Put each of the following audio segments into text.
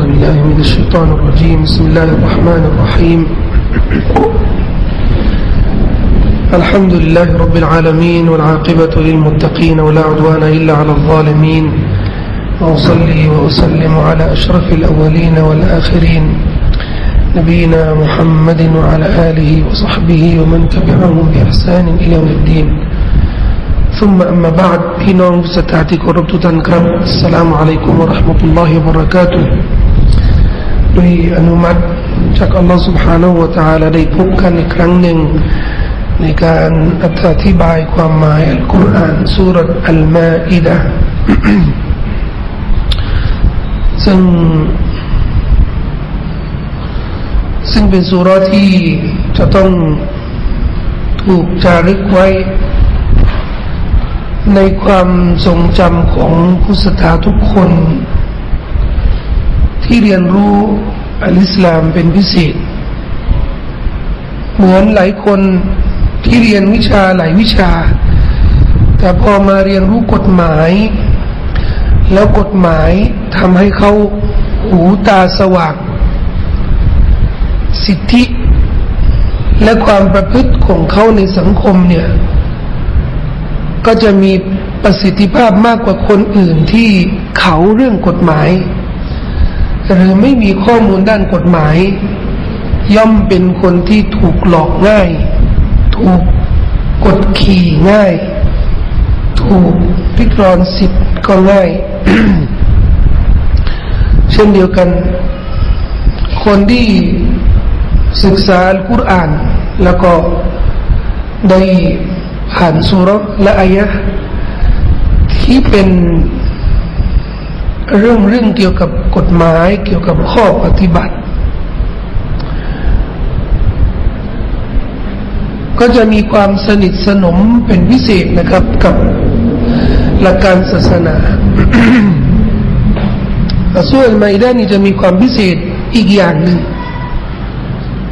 أعوذ بالله من الشيطان الرجيم. بسم الله الرحمن الرحيم. الحمد لله رب العالمين والعاقبة للمتقين ولا عدوان إلا على الظالمين. وأصلي وأسلم على أشرف الأولين والآخرين. نبينا محمد وعلى آله وصحبه ومن تبعهم بإحسان إلى يوم الدين. ثم أما بعد في نوم ستعتي كربت السلام عليكم ورحمة الله وبركاته. ด้วยอนุมัติจากอัลลอฮ์ سبحانه และ تعالى ได้พบกันอีกครั้งหนึ่งในการอธิบายความหมายอัลกุรอานสุรษอัลมาอิดะซึ่งซึ่งเป็นสุราที่จะต้องถูกจารึกไว้ ในความทรงจำของผู้ศรัทธาทุกคน ที่เรียนรู้อัลอิสลามเป็นพิเศษ เหมือนหลายคนที่เรียนวิชาหลายวิชา แต่พอมาเรียนรู้กฎหมาย แล้วกฎหมายทำให้เขาหูตาสว่าง สิทธิ และความประพฤติของเขาในสังคมเนี่ย ก็จะมีประสิทธิภาพมากกว่าคนอื่นที่เขาเรื่องกฎหมาย หรือไม่มีข้อมูลด้านกฎหมาย ย่อมเป็นคนที่ถูกหลอกง่าย ถูกกดขี่ง่าย ถูกพิกรอนสิทธิ์ก็ง่าย เช่นเดียวกัน คนที่ศึกษาอัลกุรอาน แล้วก็ได้ผ่านสุรและอายะที่เป็น เรื่องเรื่องเกี่ยวกับกฎหมาย เกี่ยวกับข้อปฏิบัติ ก็จะมีความสนิทสนมเป็นพิเศษนะครับกับหลักการศาสนาส่วนไมด้านี่จะมีความพิเศษอีกอย่างหนึ่ง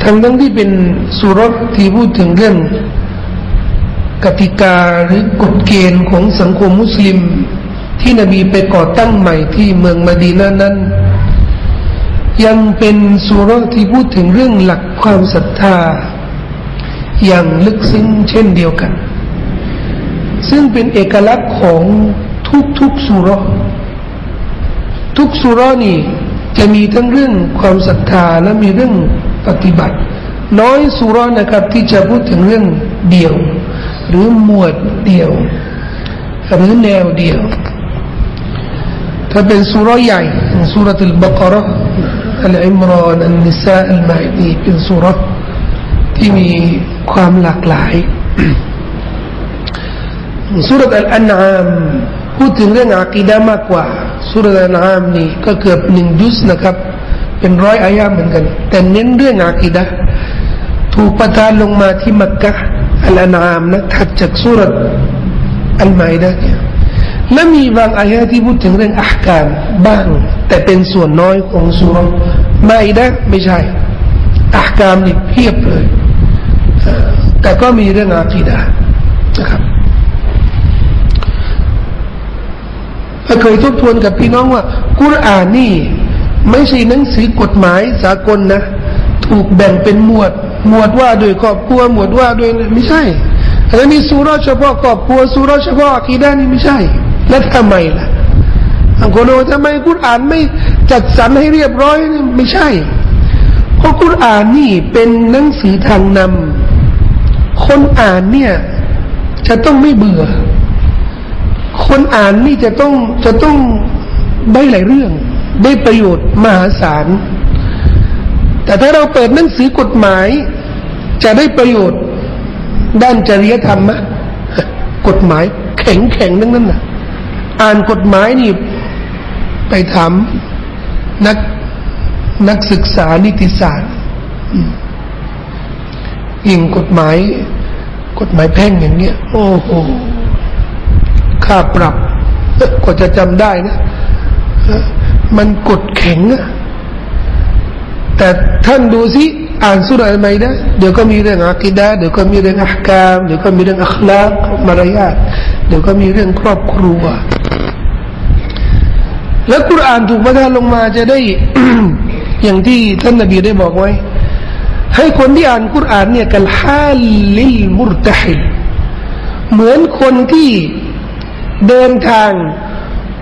ทั้งทั้งที่เป็นสุรที่พูดถึงเรื่องกติกาหรือกฎเกณฑ์ของสังคมมุสลิม ที่นบีไปก่อตั้งใหม่ที่เมืองมดีนานั้น ยังเป็นสุรที่พูดถึงเรื่องหลักความศรัทธา อย่างลึกซึ้งเช่นเดียวกัน ซึ่งเป็นเอกลักษณ์ของทุกๆสุรทุกสุรนี่จะมีทั้งเรื่องความศรัทธาและมีเรื่องปฏิบัติ น้อยสุรนะครับที่จะพูดถึงเรื่องเดียว หรือหมวดเดียวหรือแนวเดียว ถ้าเป็นสุรใหญ่สุรตุลบกรอัลอิมรอนอันนิสาอัลมาอีเป็นสุรที่มีความหลากหลายสุรอัลอันอามพูดถึงเรื่องอากีดามากกว่าสุรอัลอันอามนี่ก็เกือบหนึ่งยุสนะครับ เป็นร้อยอายาเหมือนกัน แต่เน้นเรื่องอากีดะถูกประทานลงมาที่มักกะอัลอันอามนะถัดจากสุรอัลมาอิดะเนี่ย และมีบางอายะที่พูดถึงเรื่องอักการบ้าง แต่เป็นส่วนน้อยของสุรมาอิดะไม่ใช่อักการนี่เพียบเลยแต่ก็มีเรื่องอากีดะนะครับเคยทบทวนกับพี่น้องว่า กุรอานนี่ ไม่ใช่หนังสือกฎหมายสากลนะ ถูกแบ่งเป็นหมวด หมวดว่าโดยครอบครัวหมวดว่าโดยไม่ใช่แล้วมีสุรเฉพาะครอบครัวสุรเฉพาะอากีดานี่ไม่ใช่ แล้วทำไมล่ะบางคนบอกทำไมกุรอานไม่จัดสรรให้เรียบร้อยไม่ใช่เพราะกุรอานนี่เป็นหนังสือทางนำคนอ่านเนี่ย จะต้องไม่เบื่อ คนอ่านนี่จะต้องจะต้องได้หลายเรื่อง ได้ประโยชน์มหาศาล แต่ถ้าเราเปิดหนังสือกฎหมาย จะได้ประโยชน์ ด้านจริยธรรมะกฎหมายแข็งแข็งนั่นนั่นน่ะ อ่านกฎหมายนี่ ไปถามนักนักศึกษานิติศาสตร์ยิ่งกฎหมาย กฎหมายแพ่งอย่างเงี้ย โอ้โหค่าปรับกว่าจะจำได้นะ มันกดแข็งอะแต่ท่านดูสิอ่านสุรอะไรนะเดี๋ยวก็มีเรื่องอักิดาเดี๋ยวก็มีเรื่องอักกามเดี๋ยวก็มีเรื่องอัคลากมารยาทเดี๋ยวก็มีเรื่องครอบครัว แล้วกุรอานถูกประทานลงมาจะได้ อย่างที่ท่านนบีได้บอกไว้ ให้คนที่อ่านกุรอานเนี่ยกัลฮาลิลมุรตฮิลเหมือนคนที่เดินทาง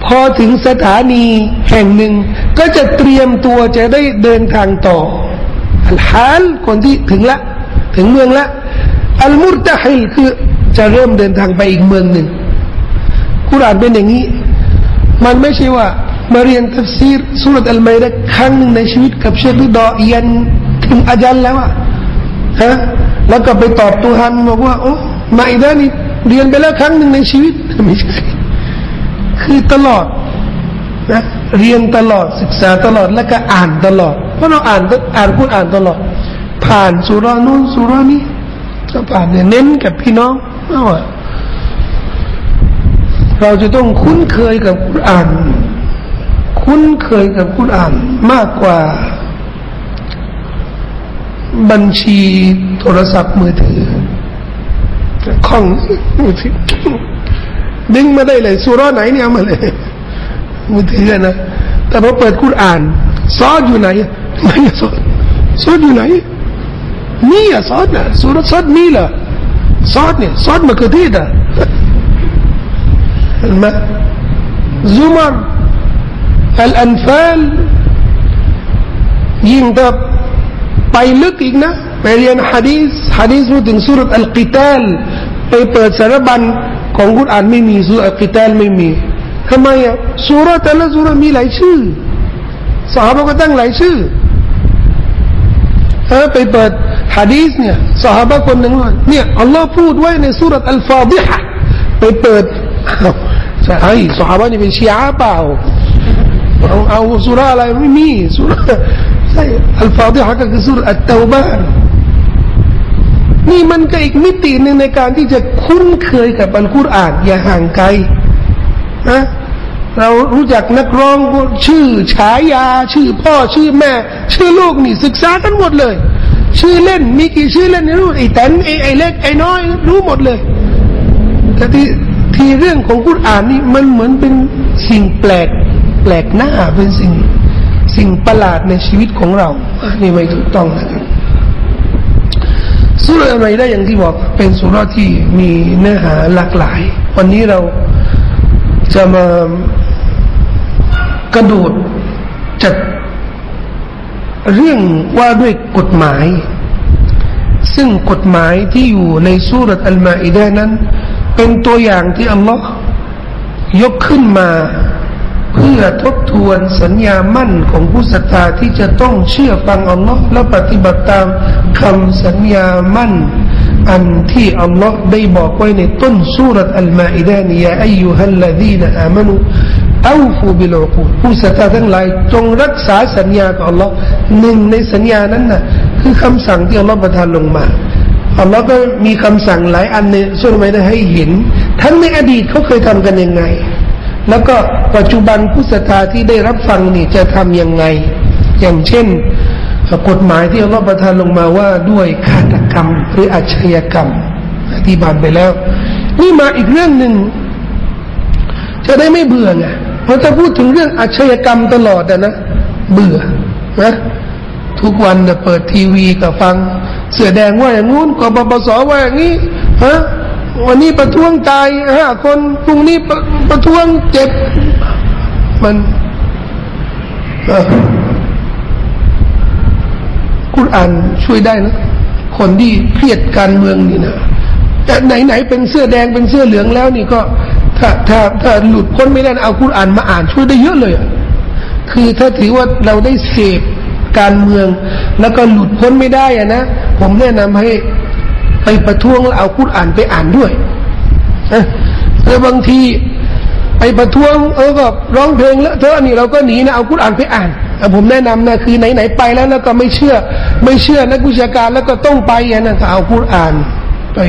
พอถึงสถานีแห่งหนึ่ง ก็จะเตรียมตัวจะได้เดินทางต่ออัลฮาลคนที่ถึงละ ถึงเมืองละ المرتحلคือจะเริ่มเดินทางไปอีกเมืองหนึ่งกุรอานเป็นอย่างนี้ มันไม่ใช่ว่า มาเรียนตัฟซีรซูเราะฮฺอัลมาอิดะฮฺครั้งหนึ่งในชีวิตกับเชคดอยันถึงอาจารย์แล้วอะฮะแล้วก็ไปตอบตัวฮันบอกว่าโอ้มาอิดะฮฺนี่เรียนไปแล้วครั้งหนึ่งในชีวิตไม่ใช่คือตลอดนะเรียนตลอดศึกษาตลอดแล้วก็อ่านตลอด เพราะเราอ่านอ่านพูดอ่านตลอด ผ่านสุรานู้นสุรานี้ก็ผ่านเนี่ยเน้นกับพี่น้องว่าเราจะต้องคุ้นเคยกับกุรอาน คุ้นเคยกับกุรอานมากกว่าบัญชีโทรศัพท์มือถือของมือถือดึงมาได้เลยสุราไหนเนี่ยมาเลยมือถือนะแต่พอเปิดกุรอานซอดอยู่ไหนไม่ซอดซอดอยู่ไหนมีอะซอดนะสุรซอดมีล่ะซอดเนี่ยซอดมะเขือเทศอะเห็นไหมซุมาร อัลอันฟาลยิ่งถ้าไปลึกอีกนะไปเรียนฮะดีสฮะดีสพูดถึงสุรอัลกิตาลไปเปิดสารบัญของกุรอานไม่มีสุรอัลกิตาลไม่มีทำไมอะสุรแต่ละสุรมีหลายชื่อสาบก็ตั้งหลายชื่อเออไปเปิดฮะดีสเนี่ยสาบะคนหนึ่งว่าเนี่ยอัลลอฮ์พูดไว้ในสุรอัลฟาดิฮะไปเปิดใช่สหายนี่เป็นชีอะเปล่า เอาเอาสุราอะไรไม่มีสุราใช่อัลฟาดิฮะก็คือสุรอัตเตาบานนี่มันก็อีกมิติหนึ่งในการที่จะคุ้นเคยกับอัลกุรอานอย่าห่างไกลนะเรารู้จักนักร้องชื่อฉายา ชื่อพ่อชื่อแม่ ชื่อลูกนี่ศึกษากันหมดเลย ชื่อเล่นมีกี่ชื่อเล่นนี่รู้ไอ้แตนไอ้ไอ้เล็กไอ้น้อย รู้หมดเลยแต่ที่ที่เรื่องของกุรอานนี่มันเหมือนเป็นสิ่งแปลก ปลกหน้าเป็นสิ่งสิ่งประหลาดในชีวิตของเราอันนี้ไม่ถูกต้องนะครับสุรอะไรได้อย่างที่บอกเป็นสุรที่มีเนื้อหาหลากหลาย วันนี้เราจะมากระโดดจัดเรื่องว่าด้วยกฎหมาย ซึ่งกฎหมายที่อยู่ในสุรอัลมาอิดานั้น เป็นตัวอย่างที่อัลลอฮ์ยกขึ้นมา พื่อทบทวนสัญญามั่นของผู้ศรัทธาที่จะต้องเชื่อฟังอัลลอฮ์และปฏิบัติตามคำสัญญามั่น อันที่อัลลอฮ์ได้บอกไว้ในต้นสุรอัลมาอิดานียาอายุฮัลลดีนอามานุอูฟูบิลอูผู้ศรัทธาทั้งหลายจงรักษาสัญญากับอัลลอฮ์หนึ่งในสัญญานั้นน่ะคือคำสั่งที่อัลลอฮ์ประทานลงมาอัลลอฮ์ก็มีคำสั่งหลายอันในสุรไม่ได้ให้เห็น ทั้งในอดีตเขาเคยทำกันยังไง แล้วก็ปัจจุบันผู้ศรัทธาที่ได้รับฟังนี่จะทํำยังไง อย่างเช่นกฎหมายที่อัลลอฮ์ประทานลงมาว่าด้วยฆาตกรรมหรืออาชญากรรมอธิบายไปแล้ว นี่มาอีกเรื่องหนึ่งจะได้ไม่เบื่อไงเพราะถ้าพูดถึงเรื่องอาชญากรรมตลอดนะเบื่อนะทุกวันเนี่ยเปิดทีวีก็ฟัง เสือแดงว่าอย่างงู้นกบปสว่าอย่างนี้ฮะ วันนี้ประท้วงตายห้าคนพรุ่งนี้ประประท้วงเจ็บมันคุณอ่านช่วยได้นะคนที่เครียดการเมืองนี่นะแต่ไหนๆเป็นเสื้อแดงเป็นเสื้อเหลืองแล้วนี่ก็ถ้าถ้าถ้าหลุดพ้นไม่ได้เอาคุณอ่านมาอ่านช่วยได้เยอะเลยคือถ้าถือว่าเราได้เสพการเมือง แล้วก็หลุดพ้นไม่ได้อะนะผมแนะนำให้ ไปประท้วงแล้วเอาคุรอ่านไปอ่านด้วยแล้วบางทีไปประท้วงเออก็ร้องเพลงแล้วเธอนี่เราก็หนีนะเอาคุรอ่านไปอ่านผมแนะนำนะคือไหนๆไปแล้วแล้วก็ไม่เชื่อ ไม่เชื่อนักวิชาการแล้วก็ต้องไปอ่ะนะก็เอาคุรอ่านไป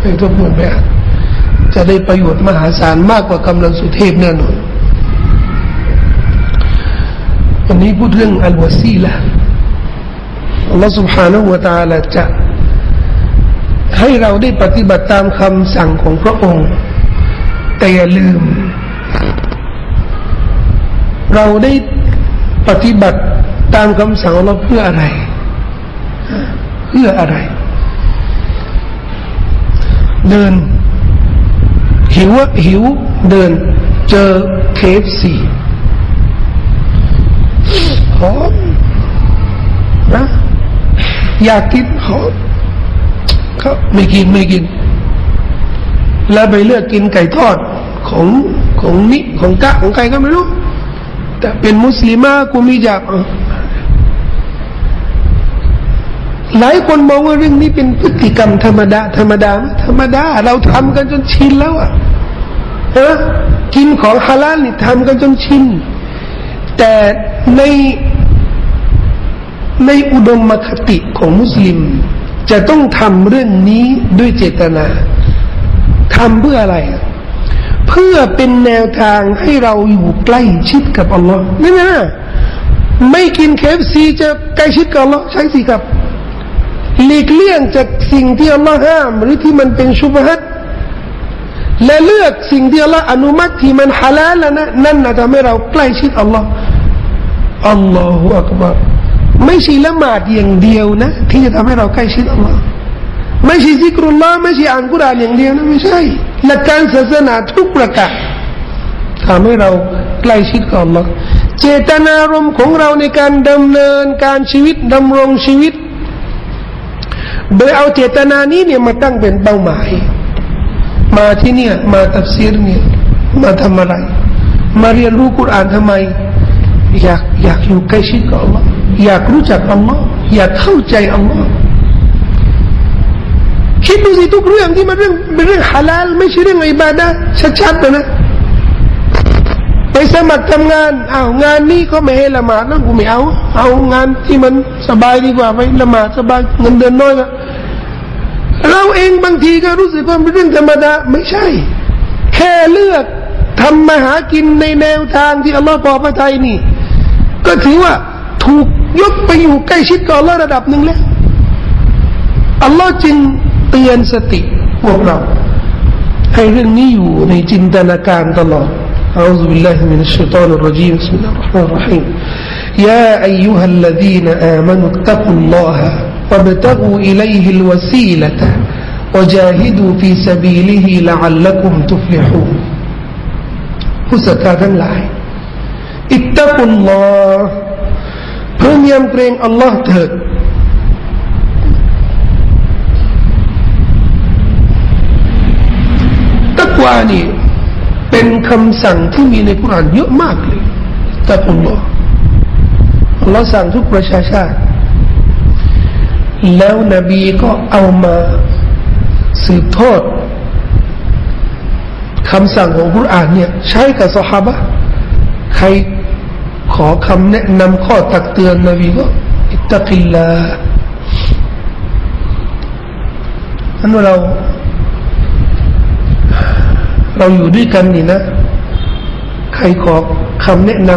ไปทบทวนไปอ่านจะได้ประโยชน์มหาศาลมากกว่ากำลังสุเทพแน่นอนวันนี้พูดเรื่องอัลวาซีละอัลลอฮฺ سبحانه และ تعالى จะ ให้เราได้ปฏิบัติตามคำสั่งของพระองค์ แต่อย่าลืม เราได้ปฏิบัติตามคำสั่งเราเพื่ออะไร เพื่ออะไร เดิน หิวหิว เดิน เจอเคฟซีหอมนะ อยากกินหอม เขาไม่กินไม่กิน แล้วไปเลือกกินไก่ทอดของของนิของกะของใครก็ไม่รู้ แต่เป็นมุสลิมากูมีจักหลายคนมองว่าเรื่องนี้เป็นพฤติกรรมธรรมดา ธรรมดา ธรรมดา เราทำกันจนชินแล้วอะเออกินของฮาลาลนี่ทำกันจนชินแต่ในในอุดมคติของมุสลิม จะต้องทำเรื่องนี้ด้วยเจตนาทำเพื่ออะไร เพื่อเป็นแนวทางให้เราอยู่ใกล้ชิดกับอัลลอฮ์นี่นะไม่กินเคฟซีจะใกล้ชิดกับอัลลอฮ์ใช่สิครับหลีกเลี่ยงจากสิ่งที่อัลลอฮ์ห้าม หรือที่มันเป็นชุบฮัดและเลือกสิ่งที่อัลลอฮ์อนุมัติที่มันฮาลาลนะนั่นนะทำให้เราใกล้ชิดอัลลอฮ์อัลลอฮฺอักบาร ไม่ใช่ละหมาดอย่างเดียวนะ ที่จะทำให้เราใกล้ชิดอัลลอฮ์ไม่ใช่ซิกรุลลอฮ์ไม่ใช่อ่านกุรานอย่างเดียวนะไม่ใช่หลักการศาสนาทุกประการทำให้เราใกล้ชิดกับอัลลอฮ์เจตนารมณ์ของเราในการดำเนินการชีวิตดำรงชีวิต โดยเอาเจตนานี้เนี่ยมาตั้งเป็นเป้าหมาย มาที่เนี่ยมาตัฟซีรเนี่ยมาทำอะไร มาเรียนรู้กุรานทำไม อยากอยากอยู่ใกล้ชิดกับอัลลอฮ์ อยากรู้จักอัลลอฮ์อยากเข้าใจอัลลอฮ์คิดดูสิทุกเรื่องที่มันเรื่องเป็นเรื่องฮาลาลไม่ใช่เรื่องอิบาดะชัดๆนะนะไปสมัครทำงานอ้าวงานนี้ก็ไม่ให้ละหมาดนะกูไม่เอา เอางานที่มันสบายดีกว่าไปละหมาดสบายเงินเดือนน้อยก็เราเองบางทีก็รู้สึกว่าเป็นเรื่องธรรมดาไม่ใช่ แค่เลือกทำมาหากินในแนวทางที่อัลลอฮฺพอพระทัยนี่ ก็ถือว่าถูก ยกไปอยู่ใกล้ชิดกับอัลลอฮ์ระดับหนึ่งแล้วอัลลอฮ์จึงเตือนสติพวกเรา ให้เรื่องนี้อยู่ในจินตนาการตลอด أعوذ بالله من الشيطان الرجيم بسم الله الرحمن الرحيم يا أيها الذين آمنوا اتقوا الله وابتغوا إليه الوسيلة وجاهدوا في سبيله لعلكم تفلحون ผู้ศรัท เพิ่มยำเกรงอัลลอฮ์เถิดตักวานี่เป็นคำสั่งที่มีในกุรานเยอะมากเลยตะกุลลอฮ์อัลลอฮ์สั่งทุกประชาชาติ แล้วนบีก็เอามาสืบทอดคำสั่งของกุรานเนี่ย ใช้กับสหายใคร ขอคำแนะนำข้อตักเตือนนบีก็อิตกิลลาอันว่าเรา เราอยู่ด้วยกันนี่นะ ใครขอคำแนะน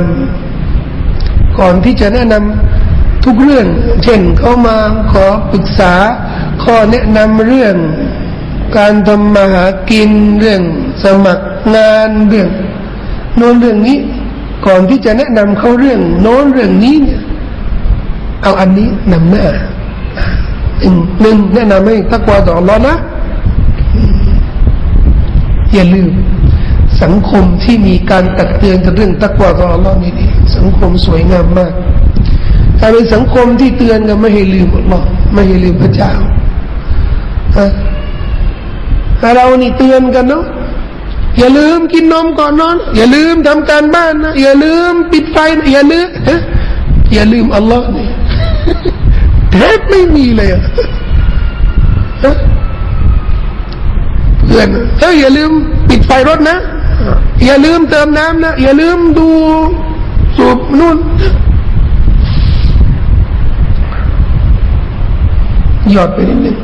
ำก่อนที่จะแนะนำทุกเรื่อง เช่นเขามาขอปรึกษา ข้อแนะนำเรื่อง การทำมาหากินเรื่องสมัครงานเรื่องโน้นเรื่องนี้ ก่อนที่จะแนะนำเขาเรื่องโน้นเรื่องนี้เนี่ยเอาอันนี้นำหน้าหนึ่งแนะนำให้ตักวาต่อร้อนนะอย่าลืม สังคมที่มีการตักเตือนกับเรื่องตักวาต่อร้อนนี่ดีสังคมสวยงามมากถ้าเป็นสังคมที่เตือนกันไม่ให้ลืมอัลลอฮ์ไม่ให้ลืมพระเจ้าเรานี่เตือนกันเนาะ อย่าลืมกินนมก่อนนอน อย่าลืมทำการบ้านนะอย่าลืมปิดไฟนะอย่าลืมอย่าลืมอัลลอฮ์นี่แทบไม่มีเลยอะเพื่อนเฮ้ยอย่าลืมปิดไฟรถนะ อย่าลืมเติมน้ำนะ อย่าลืมดูสูบนู่นหยอดไปนิดนึง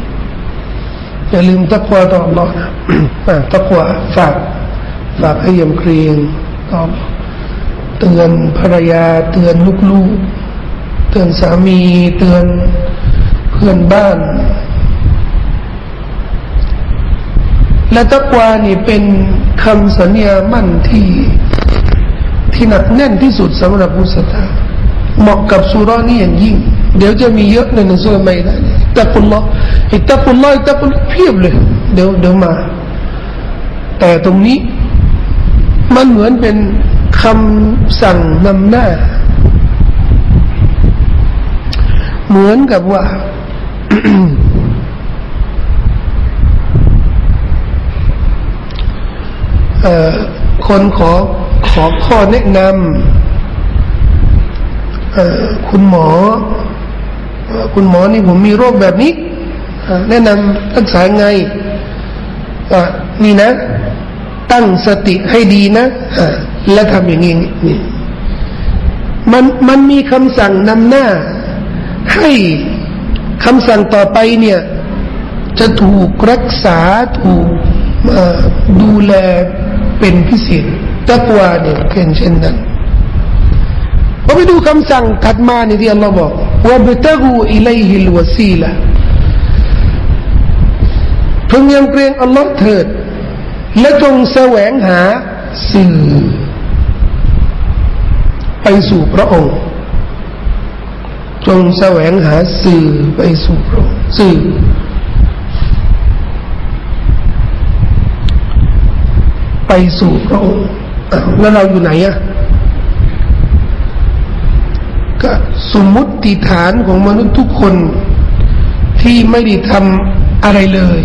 อย่าลืมตะควต่อ Allah นะตะควฝาก ฝากให้ยำเกรงต่อเตือนภรรยา เตือนลูกๆ เตือนสามี เตือนเพื่อนบ้าน และตะกวานี่เป็นคำสัญญามั่นที่ที่หนักแน่นที่สุดสำหรับผู้ศรัทธาเหมาะกับสุรานี้อย่างยิ่ง เดี๋ยวจะมีเยอะในหนังสือไม่ได้ตะกุลลออิตะกุลลออิตะกุลเพียบเลย เดี๋ยวเดี๋ยวมา แต่ตรงนี้ มันเหมือนเป็นคำสั่งนำหน้า เหมือนกับว่า คนขอขอข้อแนะนำคุณหมอ คุณหมอนี่ผมมีโรคแบบนี้ แนะนำรักษาไงนี่นะ ตั้งสติให้ดีนะและทำอย่างนี้นี่มันมันมีคำสั่งนำหน้า ให้คำสั่งต่อไปเนี่ย จะถูกรักษาถูกดูแลเป็นพิเศษตักวาเนี่ยเป็นเช่นนั้นพอไปดูคำสั่งถัดมานี่ที่อัลลอฮ์บอกว่าบตะกูอิเลหิลวซีละพึงยำเกรงอัลลอฮ์เถิด และจงแสวงหาสื่อ ไปสู่พระองค์ จงแสวงหาสื่อไปสู่พระองค์สื่อไปสู่พระองค์แล้วเราอยู่ไหนอะก็สมมุติฐานของมนุษย์ทุกคนที่ไม่ได้ทำอะไรเลย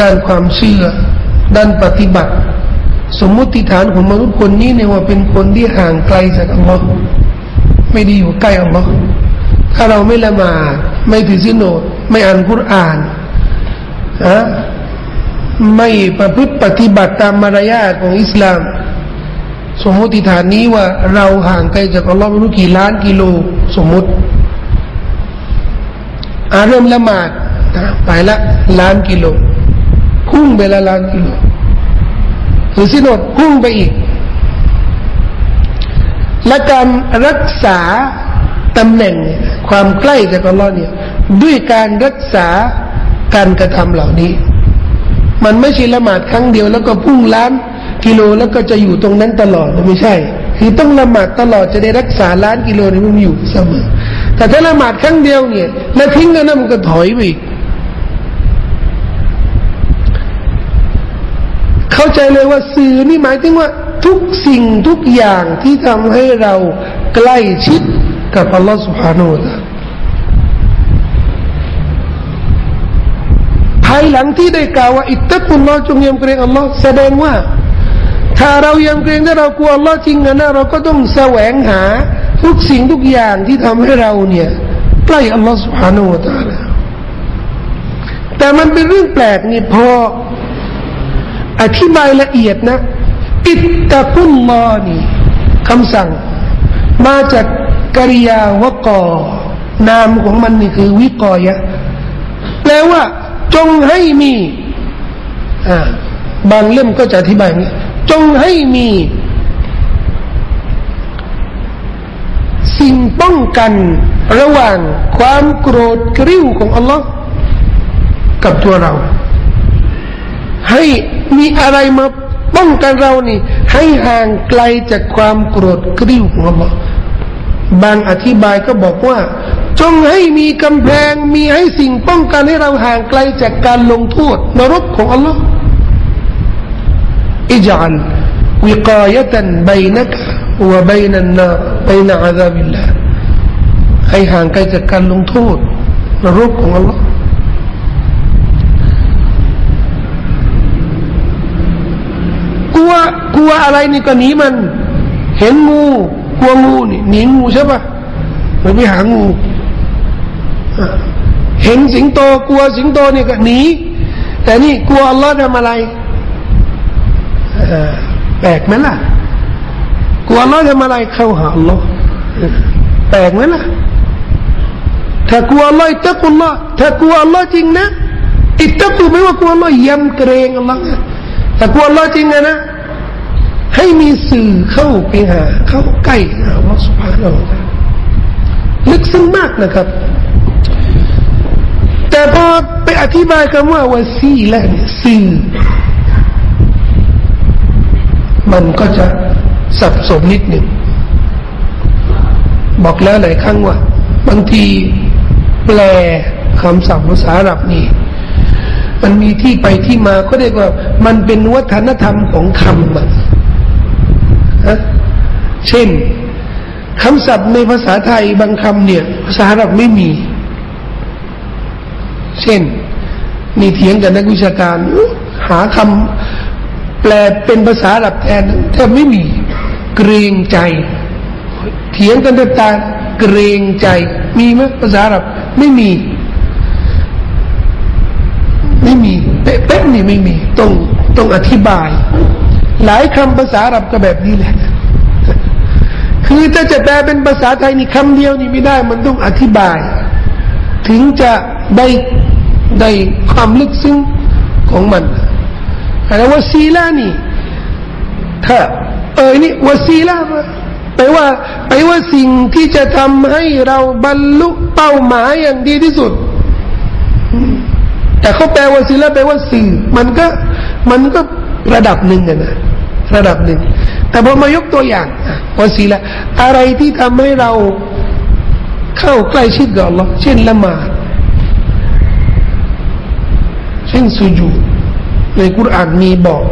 ด้านความเชื่อ ด้านปฏิบัติ สมมุติฐานของมนุษย์คนนี้เนี่ยว่าเป็นคนที่ห่างไกลจากอัลลอฮ์ไม่ได้อยู่ใกล้อัลลอฮ์ถ้าเราไม่ละหมาดไม่ถือสิโนดไม่อ่านคุรานอะไม่ประพฤติปฏิบัติตามมารยาทของอิสลาม สมมติฐานนี้ว่าเราห่างไกลจากอัลลอฮ์ไม่รู้กี่ล้านกิโลสมมติอาเริ่มละหมาดไปละล้านกิโล พุ่งไปละล้านกิโลหรือสิโนดพุ่งไปอีก และการรักษาตำแหน่งความใกล้จากอัลลอฮ์เนี่ยด้วยการรักษาการกระทำเหล่านี้ มันไม่ใช่ละหมาดครั้งเดียว แล้วก็พุ่งล้านกิโลแล้วก็จะอยู่ตรงนั้นตลอดไม่ใช่ คือต้องละหมาดตลอดจะได้รักษาล้านกิโลนี่มันอยู่เสมอแต่ถ้าละหมาดครั้งเดียวเนี่ยแล้วทิ้งกันนั้นมันก็ถอยไปอีก เข้าใจเลยว่าสื่อนี่หมายถึงว่า ทุกสิ่งทุกอย่างที่ทำให้เราใกล้ชิดกับอัลลอฮฺสุฮาโนตะภายหลังที่ได้กล่าวว่าอิตะกุลลอจงเยียมเกรงอัลลอฮฺแสดงว่า ถ้าเรายำเกรงถ้าเรากลัวอัลลอฮฺจริงนะเราก็ต้องแสวงหาทุกสิ่งทุกอย่างที่ทำให้เราเนี่ยใกล้อัลลอฮฺสุฮาโนตะแต่มันเป็นเรื่องแปลกนี่พอ อธิบายละเอียดนะ อิตตะกุลลอนี่คำสั่ง มาจากกริยาวกอนามของมันนี่คือวิกอยะแปลว่า จงให้มีบางเล่มก็จะอธิบายนี้จงให้มี สิ่งป้องกันระหว่างความโกรธกริ้วของอัลลอฮ์กับตัวเรา ให้ มีอะไรมาป้องกันเรานี่ ให้ห่างไกลจากความโกรธกริ้วของอัลลอฮ์บางอธิบายก็บอกว่า จงให้มีกำแพงมีให้สิ่งป้องกันให้เราห่างไกลจากการลงโทษนรกของอัลลอฮ์อิจัลวิกายตันบนักวะบนันนาบนอาซาบิลลาให้ห่างไกลจากการลงโทษนรกของอัลลอฮ์ก ลัวกลัวอะไรนี่ก็หนีมัน เห็นงูกลัวงูนี่หนีงูใช่ปะไม่ไปหางูเห็นสิงโตกลัวสิงโตเนี่ยก็หนีแต่นี่กลัวอัลลอฮ์ทำอะไรแปลกไหมล่ะกลัวอัลลอฮ์ทำอะไรเข้าหาอัลลอฮ์แปลกไหมล่ะถ้ากลัวอัลลอฮ์อิตะกุลลอฮ์ถ้ากลัวอัลลอฮ์จริงนะอิตะกุไม่ว่ากลัวอัลลอฮ์ยำเกรงอัลลอฮ์ถ้ากลัวอัลลอฮ์จริงนะนะ ให้มีสื่อเข้าไปหา เข้าใกล้อัลอสุภาเราลึกซึ้งมากนะครับ แต่พอไปอธิบายคำว่าวซีและเนี่ยสื่อมันก็จะสับสนนิดหนึ่ง บอกแล้วหลายครั้งว่า บางทีแปลคำศัพท์ภาษาอาหรับนี่มันมีที่ไปที่มาก็เรียกว่า มันเป็นวัฒนธรรมของคำมั นะเช่นคำศัพท์ในภาษาไทยบางคำเนี่ย ภาษาอาหรับไม่มี เช่น นี่เถียงกันนักวิชาการ หาคำแปลเป็นภาษาอาหรับแทนแทบไม่มี เกรงใจ เถียงกันตาเกรงใจ มีไหมภาษาอาหรับไม่มี ไม่มี เป๊ะๆนี่ไม่มี ต้องต้องอธิบาย หลายคำภาษาอาหรับก็แบบนี้แหละ คือถ้าจะแปลเป็นภาษาไทยนี่คำเดียวนี่ไม่ได้ มันต้องอธิบาย ถึงจะได้ได้ความลึกซึ้งของมันแต่ว่าซีลานี่ถ้าเออนี่วซีลาแปลว่าแปลว่าสิ่งที่จะทำให้เราบรรลุเป้าหมายอย่างดีที่สุด แต่เขาแปลว่าศิลแปลว่าสื่อ มันก็มันก็ระดับหนึ่งนะ ระดับหนึ่ง แต่พอมายกตัวอย่างว่าศิลอะไรที่ทำให้เราเข้าใกล้ชิดกับอัลลอฮ์เช่นละหมาดเช่นสุญูในคุรานมีบอก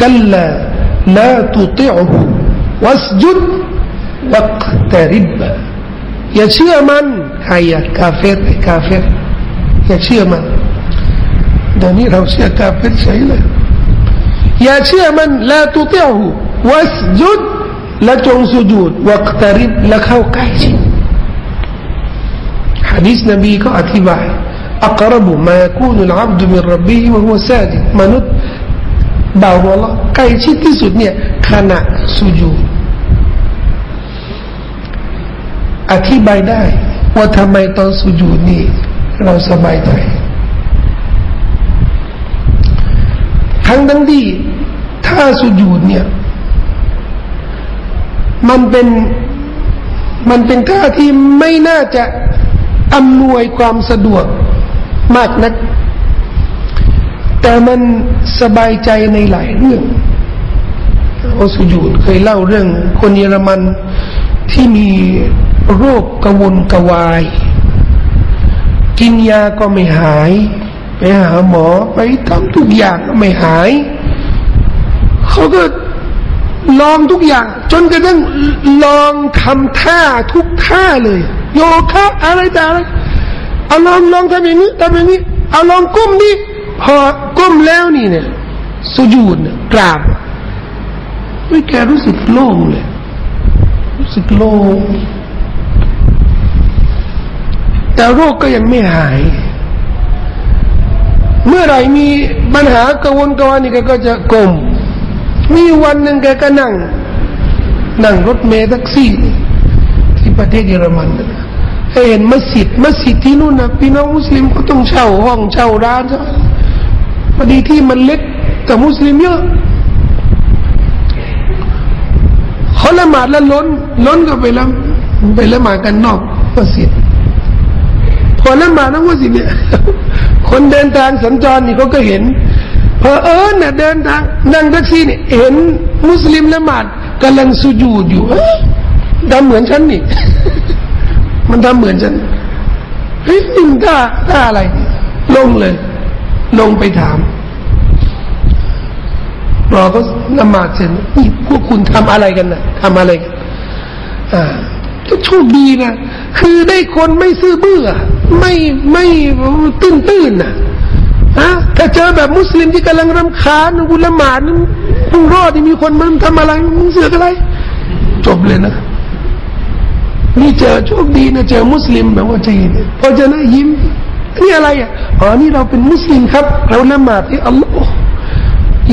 กัลลาลาตุติอุวัสจุดวักตริบอย่าเชื่อมันใครอะกาเฟรกาเฟรอย่าเชื่อมันเดี๋ยวนี้เราเชื่อกาเฟรใช่เลย อย่าเชื่อมันละตุเตียวัสจุดและจงสุญูดวักตริบและเข้าใกล้ชิดฮะดิษนบีก็อธิบายอัครบุมาคูนุลอับดุมิรับบีวะฮุวซาดิมนุษย์บ่าวขอาใกล้ชิดที่สุดเนี่ยขณะสุญูดอธิบายได้ว่าทำไมตอนสุญูดนี่เราสบายใจทั้งทั้งดี ถ้าสุญูดเนี่ย มันเป็นมันเป็นท่าที่ไม่น่าจะอำนวยความสะดวกมากนัก แต่มันสบายใจในหลายเรื่องโอสุญูดเคยเล่าเรื่อง คนเยอรมันที่มีโรคกระวนกระวาย กินยาก็ไม่หาย ไปหาหมอไปทำทุกอย่างก็ไม่หาย เขาก็ลองทุกอย่าง จนกระทั่งลองทำท่าทุกท่าเลย โยคะอะไรแต่อะไรเอาลองลองทำอย่างนี้ทำอย่างนี้เอาลองก้มดิพอก้มแล้วนี่เนี่ยสุญูดกราบไม่แกรู้สึกโล่งเลยรู้สึกโล่งแต่โรคก็ยังไม่หาย เมื่อไหร่มีปัญหากระวนกระวายนี่แกก็จะกลม มีวันหนึ่งแกก็นั่ง นั่งรถเมล์แท็กซี่ ที่ประเทศเยอรมันนะเห็นมัสยิดมัสยิดที่นู่นนะพี่น้องมุสลิมก็ต้องเช่าห้องเช่าร้านใช่พอดีที่มันเล็กแต่มุสลิมเยอะเขาละหมาดแล้วล้น ล้นก็ไปแล้วไปละหมาดกันนอกมัสยิดพอละหมาดนักมุสลิมเนี่ยคนเดินทางสัญจรนี่เขาก็เห็น พอเออเนี่ยเดินทางนั่งแท็กซี่เนี่ยเห็นมุสลิมละหมาดกำลังสุญูดอยู่ทำเหมือนฉันนี่มันทำเหมือนฉันเฮ้ยนี่ท่าท่าอะไร ลงเลย ลงไปถามรอก็นมาดเสร็จนี่พวกคุณทำอะไรกันนะทำอะไรกันอ่าก็โชคดีนะ คือได้คนไม่ซื่อเบื่อ ไม่ไม่ตื้นตื้นนะ ฮะถ้าเจอแบบมุสลิมที่กำลังรำคาญกุลหมาดนึงมึงรอดที่มีคนมันทำอะไรมึงเสือกอะไร จบเลยนะนี่เจอโชคดีนะเจอมุสลิมแบบว่าใจเนี่ยพอจะนะยิ้มนี่อะไรอะอ๋อนี่เราเป็นมุสลิมครับ เราละหมาดที่อัลลอฮ์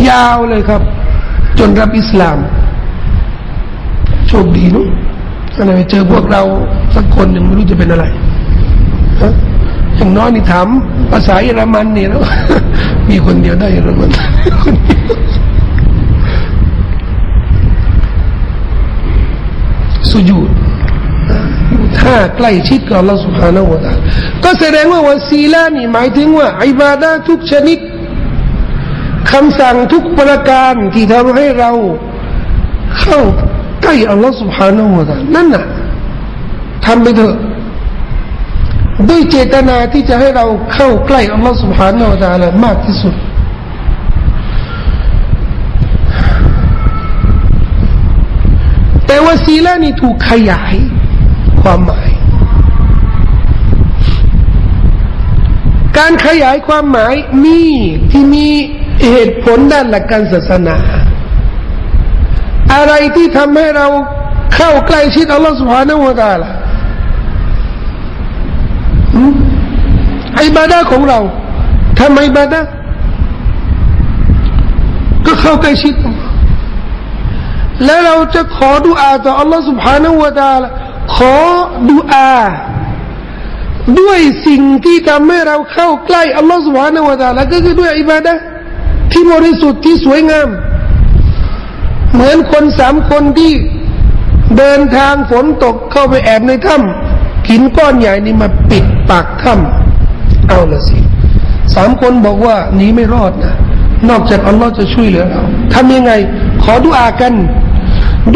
ยาวเลยครับ จนรับอิสลาม โชคดีนุ๊อะไรเจอพวกเราสักคนหนึ่งไม่รู้จะเป็นอะไร ย่างน้อยนี่ถามภาษาเยอรมันนี่แล้วมีคนเดียวได้เยอรมันคนสุญูดถ้าใกล้ชิดกับเราสุภาณวตาก็แสดงว่าวสีลานี่หมายถึงว่าไอิบาดาทุกชนิดคำสั่งทุกประการที่ทำให้เราเข้าใกล้อัลลอฮฺสุบฮานาหูวะตานั่นน่ะทำไปเถอะ ด้วยเจตนาที่จะให้เราเข้าใกล้อัลลอฮฺสุบฮานาอัลลอฮมากที่สุด แต่ว่าซีละนี่ถูกขยายความหมาย การขยายความหมายมีที่มีเหตุผลด้านหลักการศาสนา อะไรที่ทำให้เราเข้าใกล้ชิดอัลลอฮฺสุบฮานาอัลลอฮฺ อิบาดาของเราทำอิบาดาก็เข้าใกล้ชิดแล้วเราจะขอดุอาต่ออัลลอฮฺ سبحانه และ تعالى ขอดุอาด้วยสิ่งที่ทำให้เราเข้าใกล้อัลลอฮฺ سبحانه และ تعالى ก็คือด้วยอิบาดาที่บริสุทธิ์ที่สวยงาม เหมือนคนสามคนที่เดินทางฝนตกเข้าไปแอบในถ้ำ หินก้อนใหญ่นี่มาปิดปากถ้ำเอาละสิสามคนบอกว่านี้ไม่รอดนะนอกจากอัลลอฮ์จะช่วยเหลือเราทำยังไง ขอดุอากัน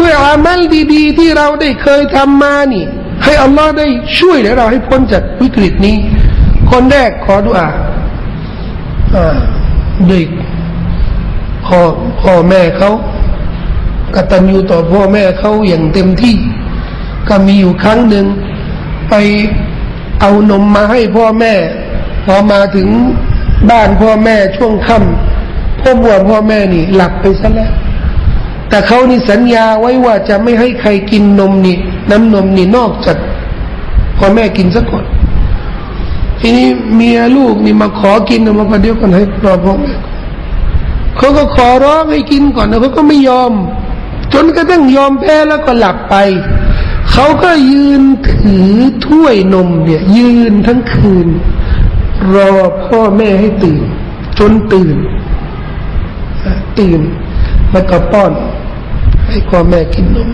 ด้วยอามัลดีๆ ที่เราได้เคยทำมานี่ ให้อัลลอฮ์ได้ช่วยเหลือเราให้พ้นจากวิกฤตนี้ คนแรกขอดุอาด้วยพ่อพ่อแม่เขากตัญญูต่อพ่อแม่เขาอย่างเต็มที่ ก็มีอยู่ครั้งหนึ่ง ไปเอานมมาให้พ่อแม่ พอมาถึงบ้านพ่อแม่ช่วงค่ำพ่อบัวพ่อแม่นี่ หลับไปซะแล้ว แต่เขานี่สัญญาไว้ว่าจะไม่ให้ใครกินนมนี่ น้ำนมนี่นอกจากพ่อแม่กินซะก่อนทีนี้เมียลูกนี่มาขอกินนมมาเดี๋ยวกันให้รอพ่อแม่เขาก็ขอร้องให้กินก่อนนะเขาก็ไม่ยอม จนกระทั่งยอมแพ้แล้วก็หลับไป เขาก็ยืนถือถ้วยนมเนี่ย ยืนทั้งคืน รอพ่อแม่ให้ตื่น จนตื่น ตื่น แล้วก็ป้อน ให้พ่อแม่กินนม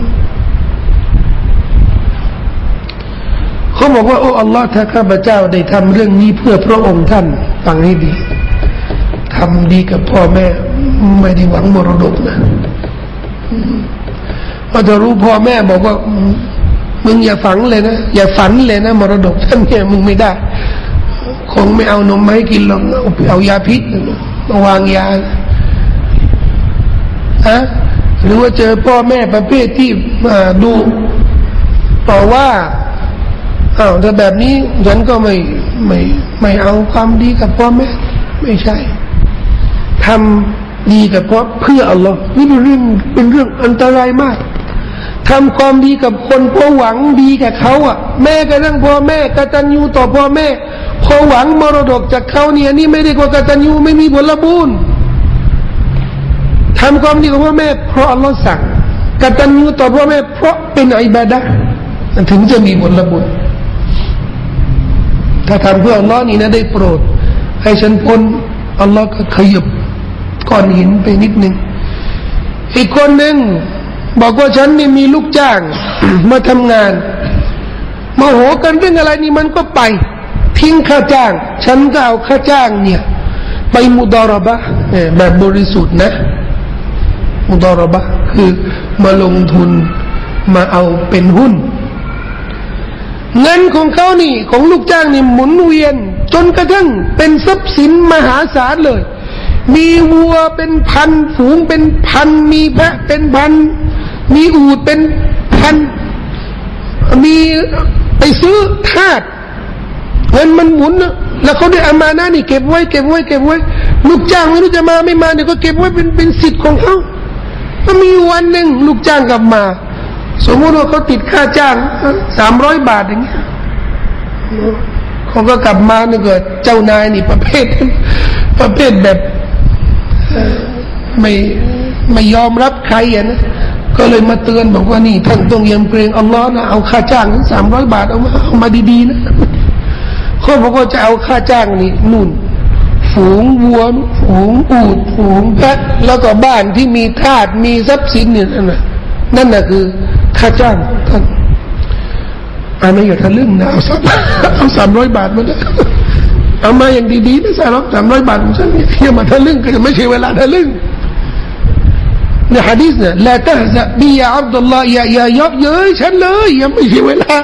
เขาบอกว่าโอ้อัลลอฮ์ถ้าข้าพเจ้าได้ทำเรื่องนี้เพื่อพระองค์ท่านฟังให้ดีทำดีกับพ่อแม่ ไม่ได้หวังมรดกนะพอจะรู้พ่อแม่บอกว่า มึงอย่าฝังเลยนะอย่าฝันเลยนะมรดกท่านเนี่ยมึงไม่ได้ คงไม่เอานมมาให้กินหรอกเอายาพิษมาวางยาฮะหรือว่าเจอพ่อแม่ประเภทที่มาดูต่อว่าอ้าวถ้าแบบนี้ฉันก็ไม่ไม่ไม่เอาความดีกับพ่อแม่ ไม่ใช่ทำดีกับพ่อเพื่ออัลลอฮ์นี่เป็นเรื่องเป็นเรื่องอันตรายมาก ทำความดีกับคนเพราะหวังดีกับเขาอะ แม่กระทั่งพ่อแม่กตัญญูต่อพ่อแม่พอหวังมรดกจากเขาเนี่ยนี่ไม่ได้กว่ากตัญญูไม่มีผลบุญทำความดีกับพ่อแม่ เพราะอัลลอฮ์สั่งกตัญญูต่อพ่อแม่ เพราะเป็นอิบาดะถึงจะมีผลบุญถ้าทำเพื่ออัลลอฮ์นี่นะได้โปรด ให้ฉันพ้นอัลลอฮ์ก็ขยับก้อนหินไปนิดนึงอีกคนหนึ่ง บอกว่าฉันนี่มีลูกจ้างมาทำงานมาโหกันเรื่องอะไรนี่มันก็ไป ทิ้งค่าจ้าง ฉันก็เอาค่าจ้างเนี่ย ไปมุดารบะแบบบริสุทธิ์นะ มุดารบะคือมาลงทุนมาเอาเป็นหุ้น เงินของเขานี่ ของลูกจ้างนี่หมุนเวียน จนกระทั่งเป็นทรัพย์สินมหาศาลเลย มีวัวเป็นพันฝูงเป็นพันมีแพะเป็นพัน มีอูดเป็นพัน มีไปซื้อทาสเงินมันหมุนนะแล้วเขาได้อามานะนี่เก็บไว้เก็บไว้เก็บไว้ ลูกจ้างไม่รู้จะมาไม่มาเนี่ยก็เก็บไว้เป็นเป็นสิทธิ์ของเขาก็มีวันหนึ่งลูกจ้างกลับมา สมมติว่าเขาติดค่าจ้างสามร้อยบาทอย่างเงี้ยเขาก็กลับมาเนี่ยก็เจ้านายนี่ประเภท ประเภทแบบไม่ไม่ยอมรับใครอะนะ ก็เลยมาเตือนบอกว่านี่ ท่านต้องยำเกรงอัลลอฮ์นะเอาค่าจ้างสามร้อยบาทเอามาเอามาดีๆนะเขาบอกว่าจะเอาค่าจ้างนี่นุ่น ฝูงวัวฝูงอูดฝูงแพะแล้วก็บ้านที่มีทาสมีทรัพย์สินเนี่ยนั่นน่ะนั่นน่ะคือค่าจ้างท่านอันนี้อย่าทะลึ่งนะเอาสักเอาสามร้อยบาทมาเลยเอามาอย่างดีๆนะสามสามร้อยบาทของฉันเนี่ยอย่ามาทะลึ่งก็จะไม่ใช่เวลาทะลึ่ง ในฮะดีษเนี่ยละตะซะบียาอับดุลลาห์อย่าอย่ายับเย้ยฉันเลยยังไม่ใช่เวลา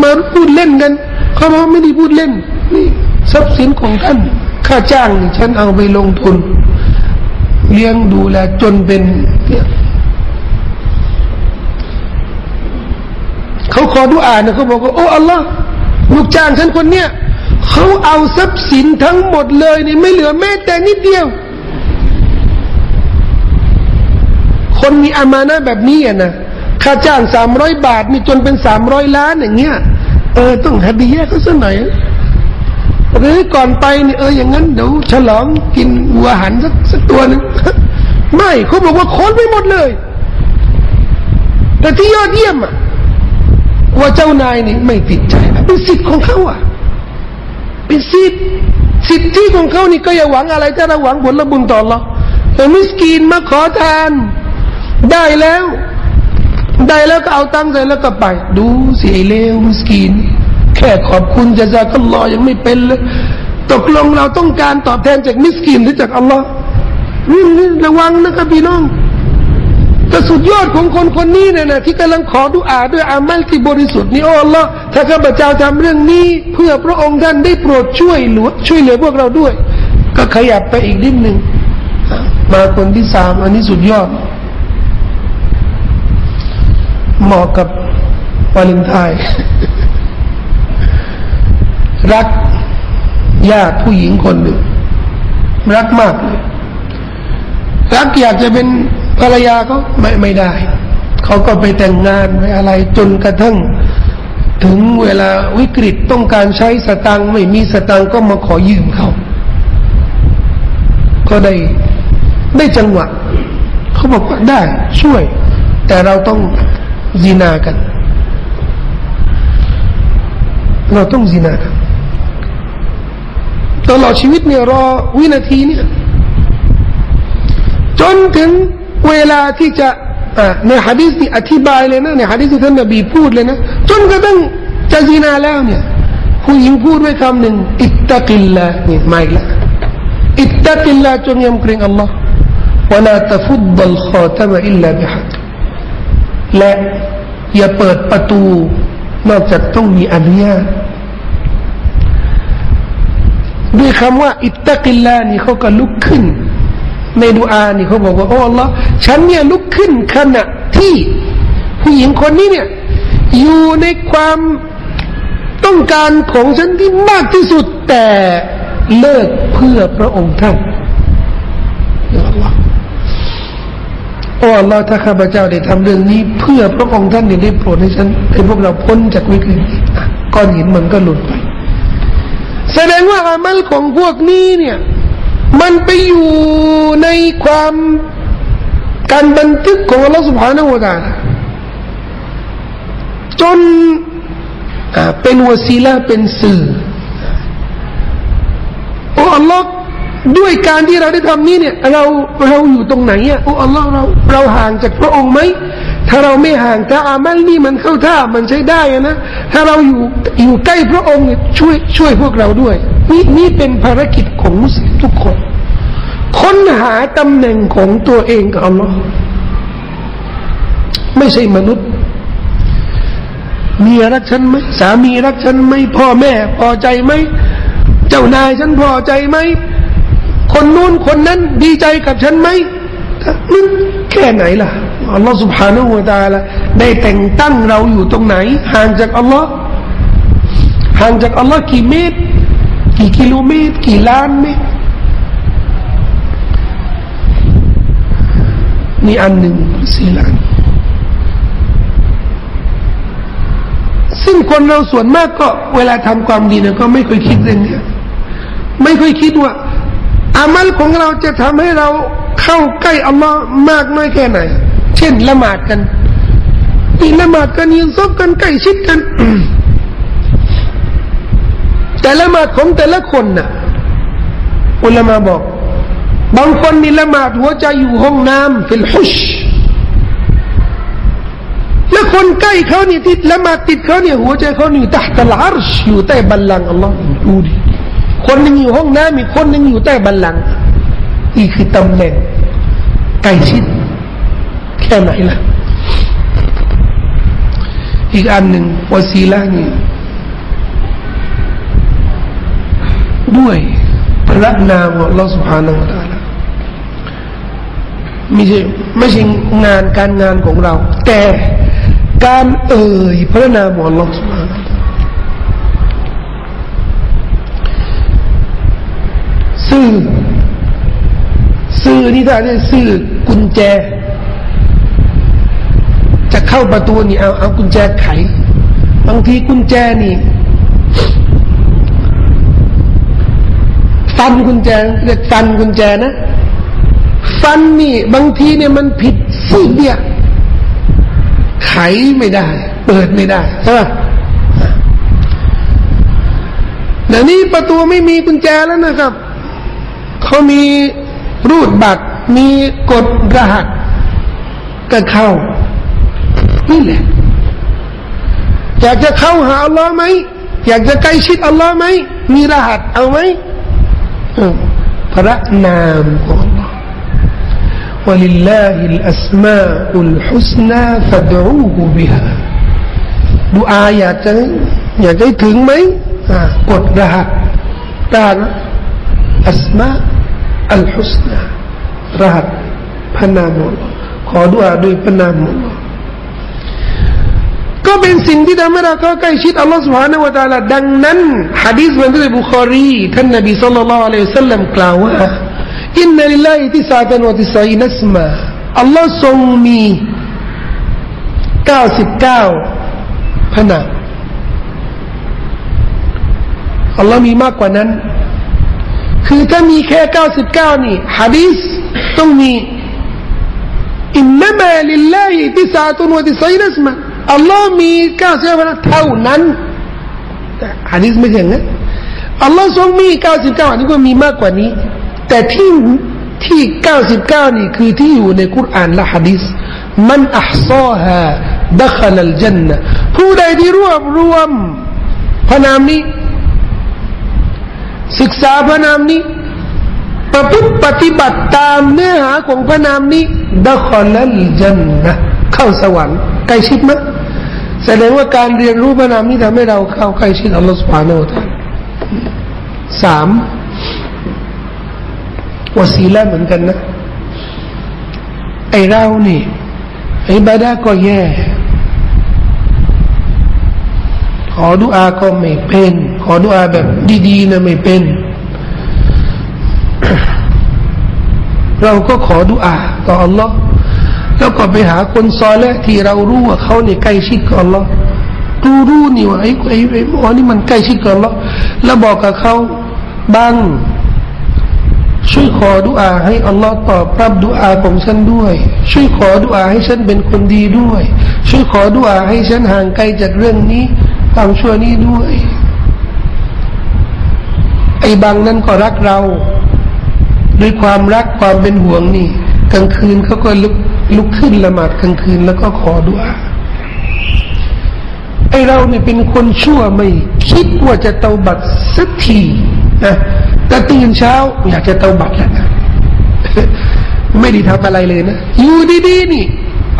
มาพูดเล่นกันเขาบอกไม่ได้พูดเล่นนี่ทรัพย์สินของท่าน ค่าจ้างนี่ฉันเอาไปลงทุน เลี้ยงดูแลจนเป็นเนี่ยเขาขอดูอ่านนะเขาบอกว่าโอ้อัลลอฮ์ลูกจ้างฉันคนเนี้ยเขาเอาทรัพย์สินทั้งหมดเลยนี่ไม่เหลือแม้แต่นิดเดียว คนมีอามานะแบบนี้อะนะค่าจ้างสามร้อยบาทนี่จนเป็นสามร้อยล้านอย่างเงี้ยเออต้องฮัดียะเขาสักหน่อยหรือก่อนไปนี่เอออย่างนั้นเดี๋ยวฉลองกินวัวหันสักสักตัวหนึ่งไม่เขาบอกว่าค้นไปหมดเลย แต่ที่ยอดเยี่ยมอะว่าเจ้านายนี่ไม่ติดใจเป็นสิทธิ์ของเขาอะเป็นสิทธิ์สิทธิของเขานี่ก็อย่าหวังอะไรถ้าเราหวังผลบุญต่อเราแต่มิสกีนมาขอทาน ได้แล้ว ได้แล้วก็เอาตังค์ใส่แล้วก็ไป ดูสิไอเลวมิสกีนแค่ขอบคุณจะจะก็รอยังไม่เป็นเลยตกลงเราต้องการตอบแทนจากมิสกีนหรือจากอัลลอฮ์นี่ระวังนะครับพี่น้องแต่สุดยอดของคนคนนี้เนี่ยนะที่กำลังขอดุอาด้วยอามัลที่บริสุทธิ์นี่โอ้ละถ้าข้าพเจ้าทำเรื่องนี้ เพื่อพระองค์ท่านได้โปรดช่วยหลือช่วยเหลือพวกเราด้วย ก็ขยับไปอีกนิดหนึ่งมาคนที่สามอันนี้สุดยอด เหมาะกับวาเลนไทน์รักญาติผู้หญิงคนหนึ่ง รักมากเลย รักอยากจะเป็นภรรยาก็ไม่ไม่ได้ เขาก็ไปแต่งงานไปอะไรจนกระทั่ง ถึงเวลาวิกฤตต้องการใช้สตังไม่มีสตังก็มาขอยืมเขาก็ได้ได้จังหวะ เขาบอกว่าได้ช่วย แต่เราต้อง จีนากัน เราต้องจีนากันตลอดชีวิตเนี่ยรอวินาทีเนี่ยจนถึงเวลาที่จะในฮะดีษนี่อธิบายเลยนะในฮะดีษที่ท่านนบีพูดเลยนะจนกระทั่งจะจีนาแล้วเนี่ยผู้หญิงพูดไว้คำหนึ่งอิตตะกิลละนี่ไม่ละอิตตะกิลละจงยำเกรงอัลลอฮ์ ولا تفض الخاتم إلا بحق และอย่าเปิดประตู นอกจากต้องมีอนุญาตด้วยคำว่า اتق الله นี่เขาก็ลุกขึ้น ในดูอานี่เขาบอกว่าโอ้ Allah ฉันเนี่ยลุกขึ้นขณะที่ ผู้หญิงคนนี้เนี่ย อยู่ในความต้องการของฉันที่มากที่สุดแต่เลิกเพื่อพระองค์ท่าน อ้เราถ้าข้าพเจ้าได้ทำเรื่องนี้ เพื่อพระองค์ท่านได้โปรดให้ฉันให้พวกเราพ้นจากวิกฤตก้อนหินมันก็หลุดไป แสดงว่าอามัลของพวกนี้เนี่ย มันไปอยู่ในความการบันทึกของอัลลอฮฺสุบฮานาอูตาจนเป็นวสีลาเป็นสื่อโอ้อัลลอฮ ด้วยการที่เราได้ทำนี้เนี่ย เราเราอยู่ตรงไหนอะโอ้อัลลอฮ์เราเราห่างจากพระองค์ไหมถ้าเราไม่ห่างถ้าอามัลนี่มันเข้าท่ามันใช้ได้นะถ้าเราอยู่อยู่ใกล้พระองค์ช่วยช่วยพวกเราด้วยนี่นี่เป็นภารกิจของมุสลิมทุกคน ค้นหาตำแหน่งของตัวเองกับอัลลอฮ์ไม่ใช่มนุษย์เมียรักฉันไหมสามีรักฉันไหมพ่อแม่พอใจไหมเจ้านายฉันพอใจไหม คนนู้นคนนั้นดีใจกับฉันไหมมันแค่ไหนล่ะอัลลอฮ์ سبحانه และ تعالى ได้แต่งตั้งเราอยู่ตรงไหน ห่างจากอัลลอฮ์ห่างจากอัลลอฮ์กี่เมตร กี่กิโลเมตร กี่ล้านเมตรนี่อันหนึ่งสี่ล้าน ซึ่งคนเราส่วนมากก็เวลาทำความดีเนี่ยก็ไม่เคยคิดเรื่องนี้ไม่เคยคิดว่า อามัลของเราจะทำให้เราเข้าใกล้อัลลอฮ์มากน้อยแค่ไหน เช่นละหมาดกันนี่ละหมาดกันยืนซบกันใกล้ชิดกัน แต่ละหมาดของแต่ละคนน่ะอุลามาบอก บางคนนี่ละหมาดหัวใจอยู่ห้องน้ำฟิลฮุชและคนใกล้เขานี่ติดละหมาดติดเขาเนี่ยหัวใจเขาอยู่ใตะตลาร์อยู่ใต้บัลลังก์อัลลอฮ์ดูดิ คนหนึ่งอยู่ห้องน้ำอีกคนหนึ่งอยู่ใต้บันลังนี่คือตำแหน่งใกล้ชิดแค่ไหนล่ะ อีกอันหนึ่งวสีละนี่ด้วยพระนามของเราสุภานังตาละไม่ใช่ไม่ใช่งานการงานของเรา แต่การเอ่ยพระนามของเราสุภานัง ซื่อซื่อนี่ถ้าได้ซื่อกุญแจ จะเข้าประตูนี่เอาเอากุญแจไข บางทีกุญแจนี่ฟันกุญแจเรียกฟันกุญแจนะ ฟันนี่บางทีเนี่ยมันผิดฟืดเดียไขไม่ได้ เปิดไม่ได้ใช่ไหมแต่นี้ประตูไม่มีกุญแจแล้วนะครับ เขามีรูดบัตร มีกดรหัสก็เข้า นี่แหละ อยากจะเข้าหาอัลลอฮ์ไหม อยากจะใกล้ชิดอัลลอฮ์ไหม มีรหัสเอาไหมพระนามของ Allah ولله الأسماء الحسنى فادعوه بها ดูอาอยากจะอยากได้ถึงไหมกดรหัสรหัสอัสมา อัลฮุสนารหัสพระนามของขอดุอาด้วยพระนามของก็เป็นสิ่งที่ทำให้เราเข้าใกล้ชิดอัลลอฮฺสุบฮานาวะตาลาดังนั้นฮะดีษบันทึกบุคอรีท่านนบีصلى الله عليه وسلمกล่าวว่าإن لله تسعة وتسعين اسماอัลลอฮฺทรงมีเก้าสิบเก้าพระนามอัลลอฮ์มีมากกว่านั้น คือถ้ามีแค่เก้าสิบเก้านี่ฮะดีษต้องมีإنما لله تسعة وتسعين اسماอัลลอฮ์มีเก้าสิบเก้าเท่านั้นแต่ฮะดิษไม่ใช่งั้นอัลลอฮ์ทรงมีเก้าสิบเก้าอันนี้ก็มีมากกว่านี้ แต่ที่ที่เก้าสิบเก้านี่คือที่อยู่ในคุรานและฮะดิษมันอัพซอฮาดัคลัลจันนะผู้ใดที่รวบรวมพระนามนี้ ศึกษาพระนามนี้ ประพฤติปฏิบัติตามเนื้อหาของพระนามนี้ดัคลัลจันนะเข้าสวรรค์ใกล้ชิดไหมแสดงว่าการเรียนรู้พระนามนี้ทำให้เราเข้าใกล้ชิดอัลลอฮฺสุบฮานาอัลลอฮฺสามวสีละเหมือนกันนะไอเรานี่ไอบาดาก็แย่ ขอดุอาก็ไม่เป็น ขอดุอาแบบดีๆนะไม่เป็น เราก็ขอดุอาต่ออัลลอฮ์แล้วก็ไปหาคนซอและที่เรารู้ว่าเขาเนี่ยใกล้ชิดกับอัลลอฮ์รู้รู้นี่ว่าไอ้ไอ้ไอ้อนี่มันใกล้ชิดกับอัลลอฮ์แล้วบอกกับเขาบ้างช่วยขอดุอาให้อัลลอฮ์ตอบรับดุอาของฉันด้วย ช่วยขอดุอาให้ฉันเป็นคนดีด้วย ช่วยขอดุอาให้ฉันห่างไกลจากเรื่องนี้ ความชั่วนี้ด้วย ไอ้บางนั้นก็รักเรา ด้วยความรักความเป็นห่วงนี่ กลางคืนเขาก็ลุกลุกขึ้นละหมาดกลางคืนแล้วก็ขอดุอาไอเราเนี่ยเป็นคนชั่วไม่คิดว่าจะเตาบัตสักทีนะแต่ตื่นเช้า อยากจะเตาบัตแล้วนะไม่ได้ทำอะไรเลยนะอยู่ดีๆนี่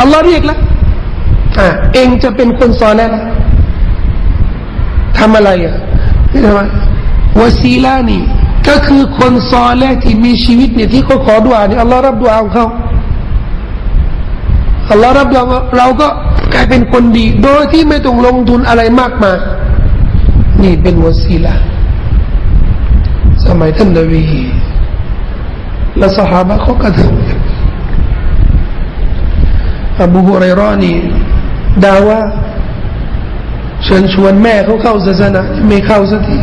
อัลลอฮ์เรียกแล้วอ่าเองจะเป็นคนซอแล้ว ทำอะไรอะไม่ทำไมวซีลานี่ก็คือคนซอแรกที่มีชีวิตเนี่ยที่เขาขอดุอาเนี่ยอัลลอฮ์รับดุอาของเขาอัลลอฮ์รับเราเราก็กลายเป็นคนดี โดยที่ไม่ต้องลงทุนอะไรมากมายนี่เป็นวสีละสมัยท่านนบีและสหายเขาก็ทำอบูฮุไรรอนี่ดาว่า เชิญชวนแม่เขาเข้าศาสนาไม่เข้าสักที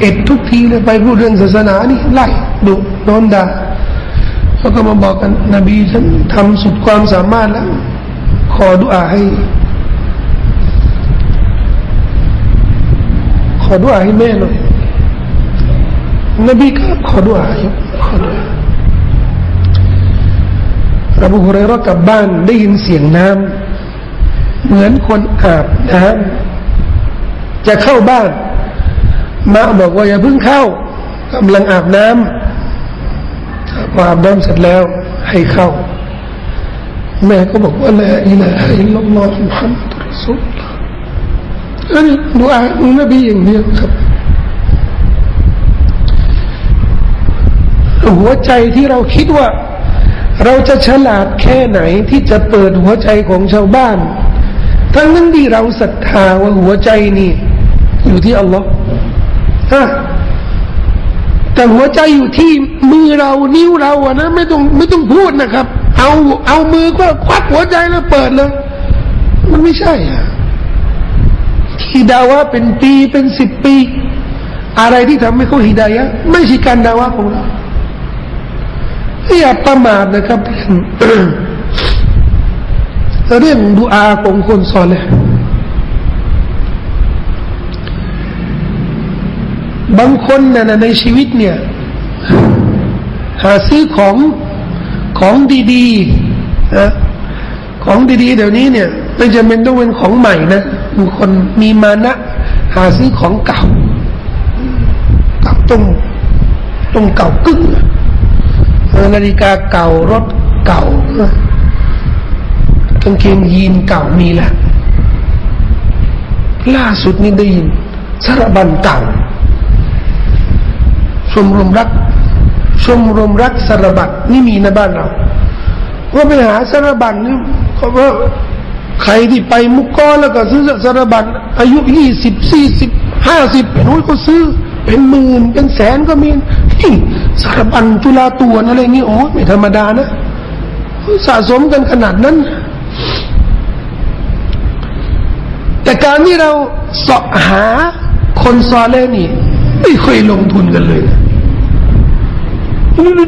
เอ็ดทุกทีเลยไปพูดเรื่องศาสนานี่ไล่ดุโดนด่าแล้วก็มาบอกกันนบีฉันทำสุดความสามารถแล้ว ขอดุอาให้ ขอดุอาให้แม่หน่อยนบีก็ขอดุอาให้ขอดุอาอบูฮุเรรกลับบ้านได้ยินเสียงน้ำ เหมือนคนอาบน้ำจะเข้าบ้านมาบอกว่าอย่าเพิ่งเข้ากำลังอาบน้ำพออาบน้ำเสร็จแล้วให้เข้า แม่ก็บอกว่าละอิลาฮะอิลลัลลอฮุมุฮัมมัดรอซูลอันนี้ดูอาอุนบีอย่างเดียวครับหัวใจที่เราคิดว่า เราจะฉลาดแค่ไหนที่จะเปิดหัวใจของชาวบ้าน ทั้งนั้นที่เราศรัทธาว่าหัวใจนี่อยู่ที่อัลลอฮ์ฮะแต่หัวใจอยู่ที่มือเรานิ้วเราอะนะไม่ต้องไม่ต้องพูดนะครับ เอาเอามือก็ควักหัวใจแล้วเปิดเลยมันไม่ใช่อะที่ดาวะเป็นปีเป็นสิบปี อะไรที่ทำให้เขาฮิดายะไม่ใช่การดาวะของเราอย่าประมาทนะครับเเรื่องดูอาของคนสอนเลยบางคนนะในชีวิตเนี่ย หาซื้อของของดีๆนะของดีๆ เดี๋ยวนี้เนี่ยไม่จำเป็นต้องเป็นของใหม่นะบางคนมีมานะ หาซื้อของเก่าเก่าต้องต้องเก่ากึ่งนาฬิกาเก่ารถเก่า กางเกงยีนเก่ามีแหละล่าสุดนี่ได้ยินสารบันเก่าชมรมรักชมรมรักสารบัตนี่มีในบ้านเราว่าไปหาสารบัตนี่เขาว่าใครที่ไปมุกกอแล้วก็ซื้อสารบัตอายุยี่สิบสี่สิบห้าสิบเป็นโอ้ยก็ซื้อ เป็นหมื่นเป็นแสนก็มีสารบันจุลาตัวอะไรนี่โอ้ไม่ธรรมดานะสะสมกันขนาดนั้น แต่การที่เราสอบหาคนซอเลนี่ ไม่เคยลงทุนกันเลยนะ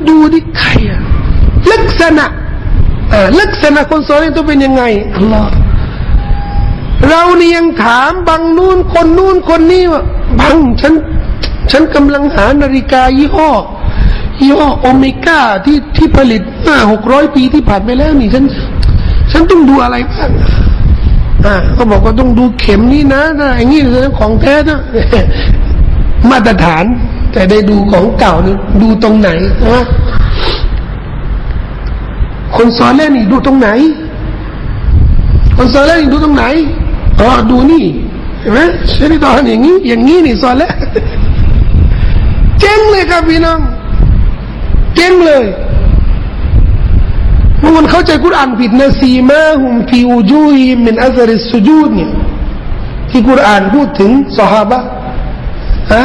ดูดิใครอะลักษณะลักษณะคนซอเลต้องเป็นยังไงอัลลอฮ์เรานี่ยังถามบางนู่นคนนู่นคนนี้ว่าบางฉัน ฉันกำลังหานาฬิกายี่ห้อยี่ห้อโอเมก้าที่ที่ผลิตห้าหกร้อยปีที่ผ่านไปแล้วนี่ฉัน ฉันต้องดูอะไรบ้าง อ่าเขาบอกว่าต้องดูเข็มนี่นะนะอย่างนี้เรื่องของแท้นะมาตรฐาน แต่ได้ดูของเก่านี่ดูตรงไหนนะคนสอนเล่นนี่ดูตรงไหน คนสอนเล่นนี่ดูตรงไหนอ๋อดูนี่เห็นไหมใช่ตอนอย่างนี้ อย่างนี้นี่สอนแล้วเจ๊งเลยครับพี่น้องเจ๊งเลย มันเข้าใจกุรอานผิดนะซีมาหุมฟิอูจูฮิมินอัซริสุจูดเนี่ยที่กุรอานพูดถึงสหาบะฮะ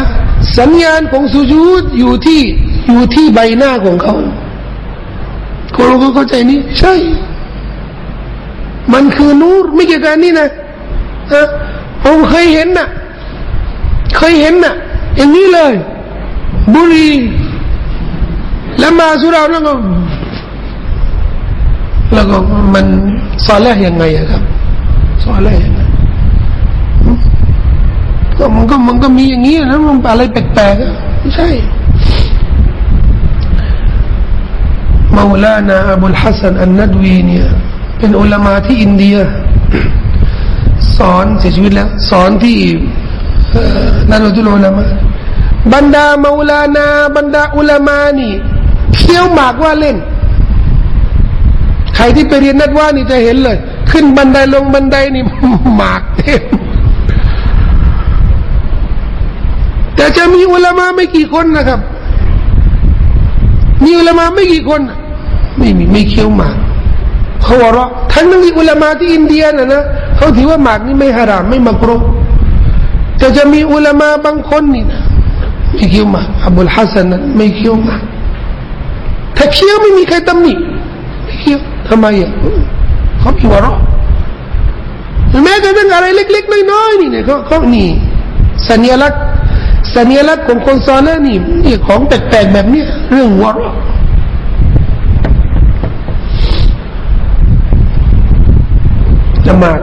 สัญญาณของสุญูดอยู่ที่อยู่ที่ใบหน้าของเขาคนเราเข้าใจนี้ใช่ มันคือนูรไม่เกี่ยวกันนี่นะฮะผมเคยเห็นน่ะเคยเห็นน่ะอย่างนี้เลย บุรีแล้วมาสุราแล้วก็ แล้วก็มันสอนแรกยังไงครับสอนแรกยังไงก็มันก็มันก็มีอย่างนี้นะมันอะไรแปลกๆไม่ใช่มาลานาอับุลฮัสซันอันนัดวีเนี่ยเป็นอุลามาที่อินเดีย สอนเสียชีวิตแล้ว สอนที่นั่นอุลามาบรรดามาลานา บรรดาอุลามานี่เที่ยวหมากว่าเล่น ใครที่ไปเรียนนัดว่านี่จะเห็นเลย ขึ้นบันไดลงบันไดนี่หมากเต็มแต่จะมีอุลามะไม่กี่คนนะครับ มีอุลามะไม่กี่คน ไม่มีไม่เคี้ยวหมากเขาว่าเราทั้งนั้นที่อุลามะที่อินเดียนะนะเขาถือว่าหมากนี่ไม่ฮารามไม่มักรุแต่จะมีอุลามะบางคนนี่นะไม่เคี้ยวหมากอับุลฮัสซันนั้นไม่เคี้ยวหมากถ้าเคี้ยวไม่มีใครตำหนิไม่เคี้ยว ทำไมอะเขามีวาระแม้แต่เรื่องอะไรเล็ก ๆ น้อยๆนี่เนี่ยเขาเขานี่สัญลักษณ์สัญลักษณ์ของคนซอลนี่นี่ของแปลกๆแบบนี้เรื่องวอร์ละหมาด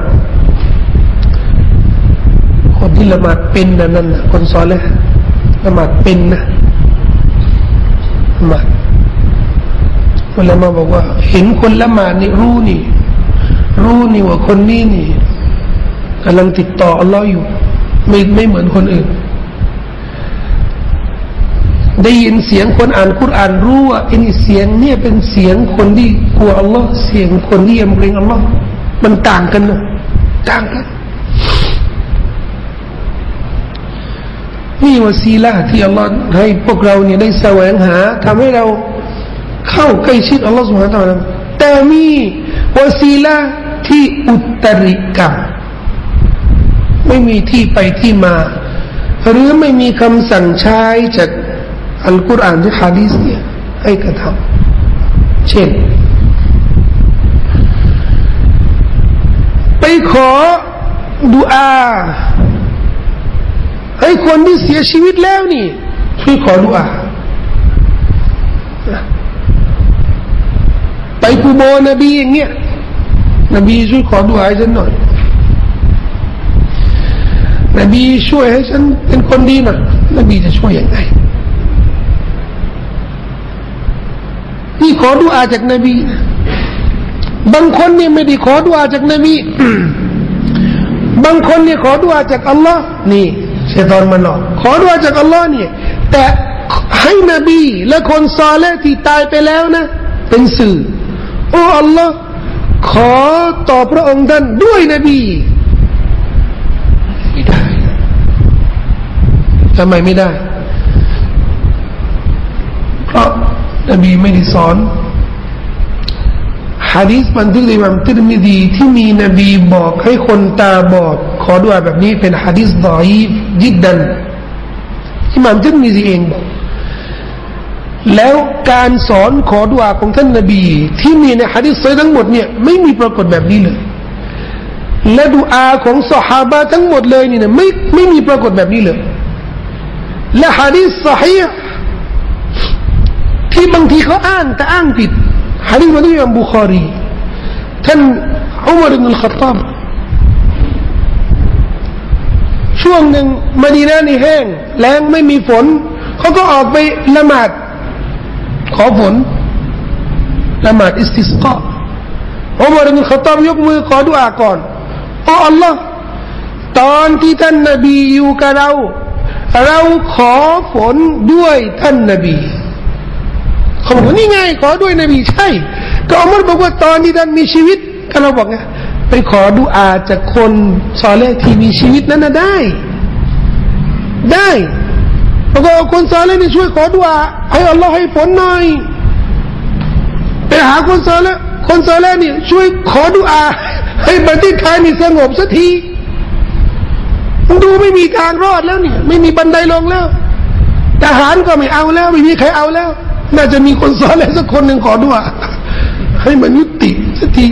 คนที่ละหมาดเป็นนั่นนั่นคนซอลละหมาดเป็นนะละหมาด เวลามาบอกว่า เห็นคนละหมาดนี่รู้นี่ รู้นี่ว่าคนนี้นี่กำลังติดต่ออัลลอฮ์อยู่ ไม่ไม่เหมือนคนอื่น ได้ยินเสียงคนอ่านคุรานรู้ว่าไอ้นี่เสียงเนี่ยเป็นเสียงคนที่กลัวอัลลอฮ์เสียงคนที่ยำเกรงอัลลอฮ์มันต่างกันนะต่างกันนี่วสีละที่อัลลอฮ์ให้พวกเราเนี่ยได้แสวงหาทำให้เรา เข้าใกล้ชิดอัลลอฮ์สุบฮานาอัลแต่มีวสีละที่อุตริกรรมไม่มีที่ไปที่มา หรือไม่มีคำสั่งใช้จากอัลกุรอานหรือฮะดีษเนี่ยให้กระทำเช่น ไปขอดุอาให้คนที่เสียชีวิตแล้วนี่ช่วยขอดุอา ไปกูโบนบีอย่างเงี้ยนบีช่วยขอดุอาให้ฉันหน่อยนบีช่วยให้ฉันเป็นคนดีหน่อยนบีจะช่วยยังไงนี่ขอดุอาจากนบีบางคนเนี่ยไม่ได้ขอดุอาจากนบี บางคนเนี่ยขอดุอาจากอัลลอฮ์นี่เชตอนมันหลอกขอดุอาจากอัลลอฮ์เนี่ย แต่ให้นบีและคนซาเลที่ตายไปแล้วนะ เป็นสื่อ อัลลอฮ์ขอต่อพระองค์ท่านด้วยนบีไม่ได้ทำไมไม่ได้ เพราะนบีไม่ได้สอนฮะดีษบันทึกในมัมติรมิดีที่มีนบีบอกให้คนตาบอด ขอด้วยแบบนี้เป็นฮะดีษดอยยิดดันที่มัมติรมิดีเองบอก แล้วการสอนขอดุอาของท่านนบี ที่มีในฮะดิษทั้งหมดเนี่ยไม่มีปรากฏแบบนี้เลย และดุอาของสหาบะทั้งหมดเลยนี่นะไม่ไม่มีปรากฏแบบนี้เลย และฮะดิษสฮีที่บางทีเขาอ้างแต่อ้างผิดฮะดิษมาที่อิมบุคารีท่านอุมารอิบนุลขัตตาบช่วงหนึ่งมาดีนานี่แห้งแล้งไม่มีฝนเขาก็ออกไปละหมาด ขอฝนละหมาดอิสติสกาอุมารอินขตตาบยกมือขอดุอาก่อนโอ้อัลลอฮ์ตอนที่ท่านนบีอยู่กับเรา เราขอฝนด้วยท่านนบีเขาบอกว่านี่ไง ขอด้วยนบีใช่ ก็อัลลอฮ์บอกว่าตอนที่ท่านมีชีวิตก็เราบอกไงไปขอดุอาจากคนซอเลที่มีชีวิตนั้นนะได้ ได้ แล้วก็คนซอเลนี่ช่วยขอดุอาให้อัลลอฮ์ให้ฝนหน่อยไปหาคนซอเลคนซอเลนี่ช่วยขอดุอาให้ประเทศไทยนี่สงบสักทีมันดูไม่มีทางรอดแล้วเนี่ย ไม่มีบันไดลงแล้วทหารก็ไม่เอาแล้ว ไม่มีใครเอาแล้ว น่าจะมีคนสอนอะไรสักคนหนึ่งขอด้วยให้มันยุติสักที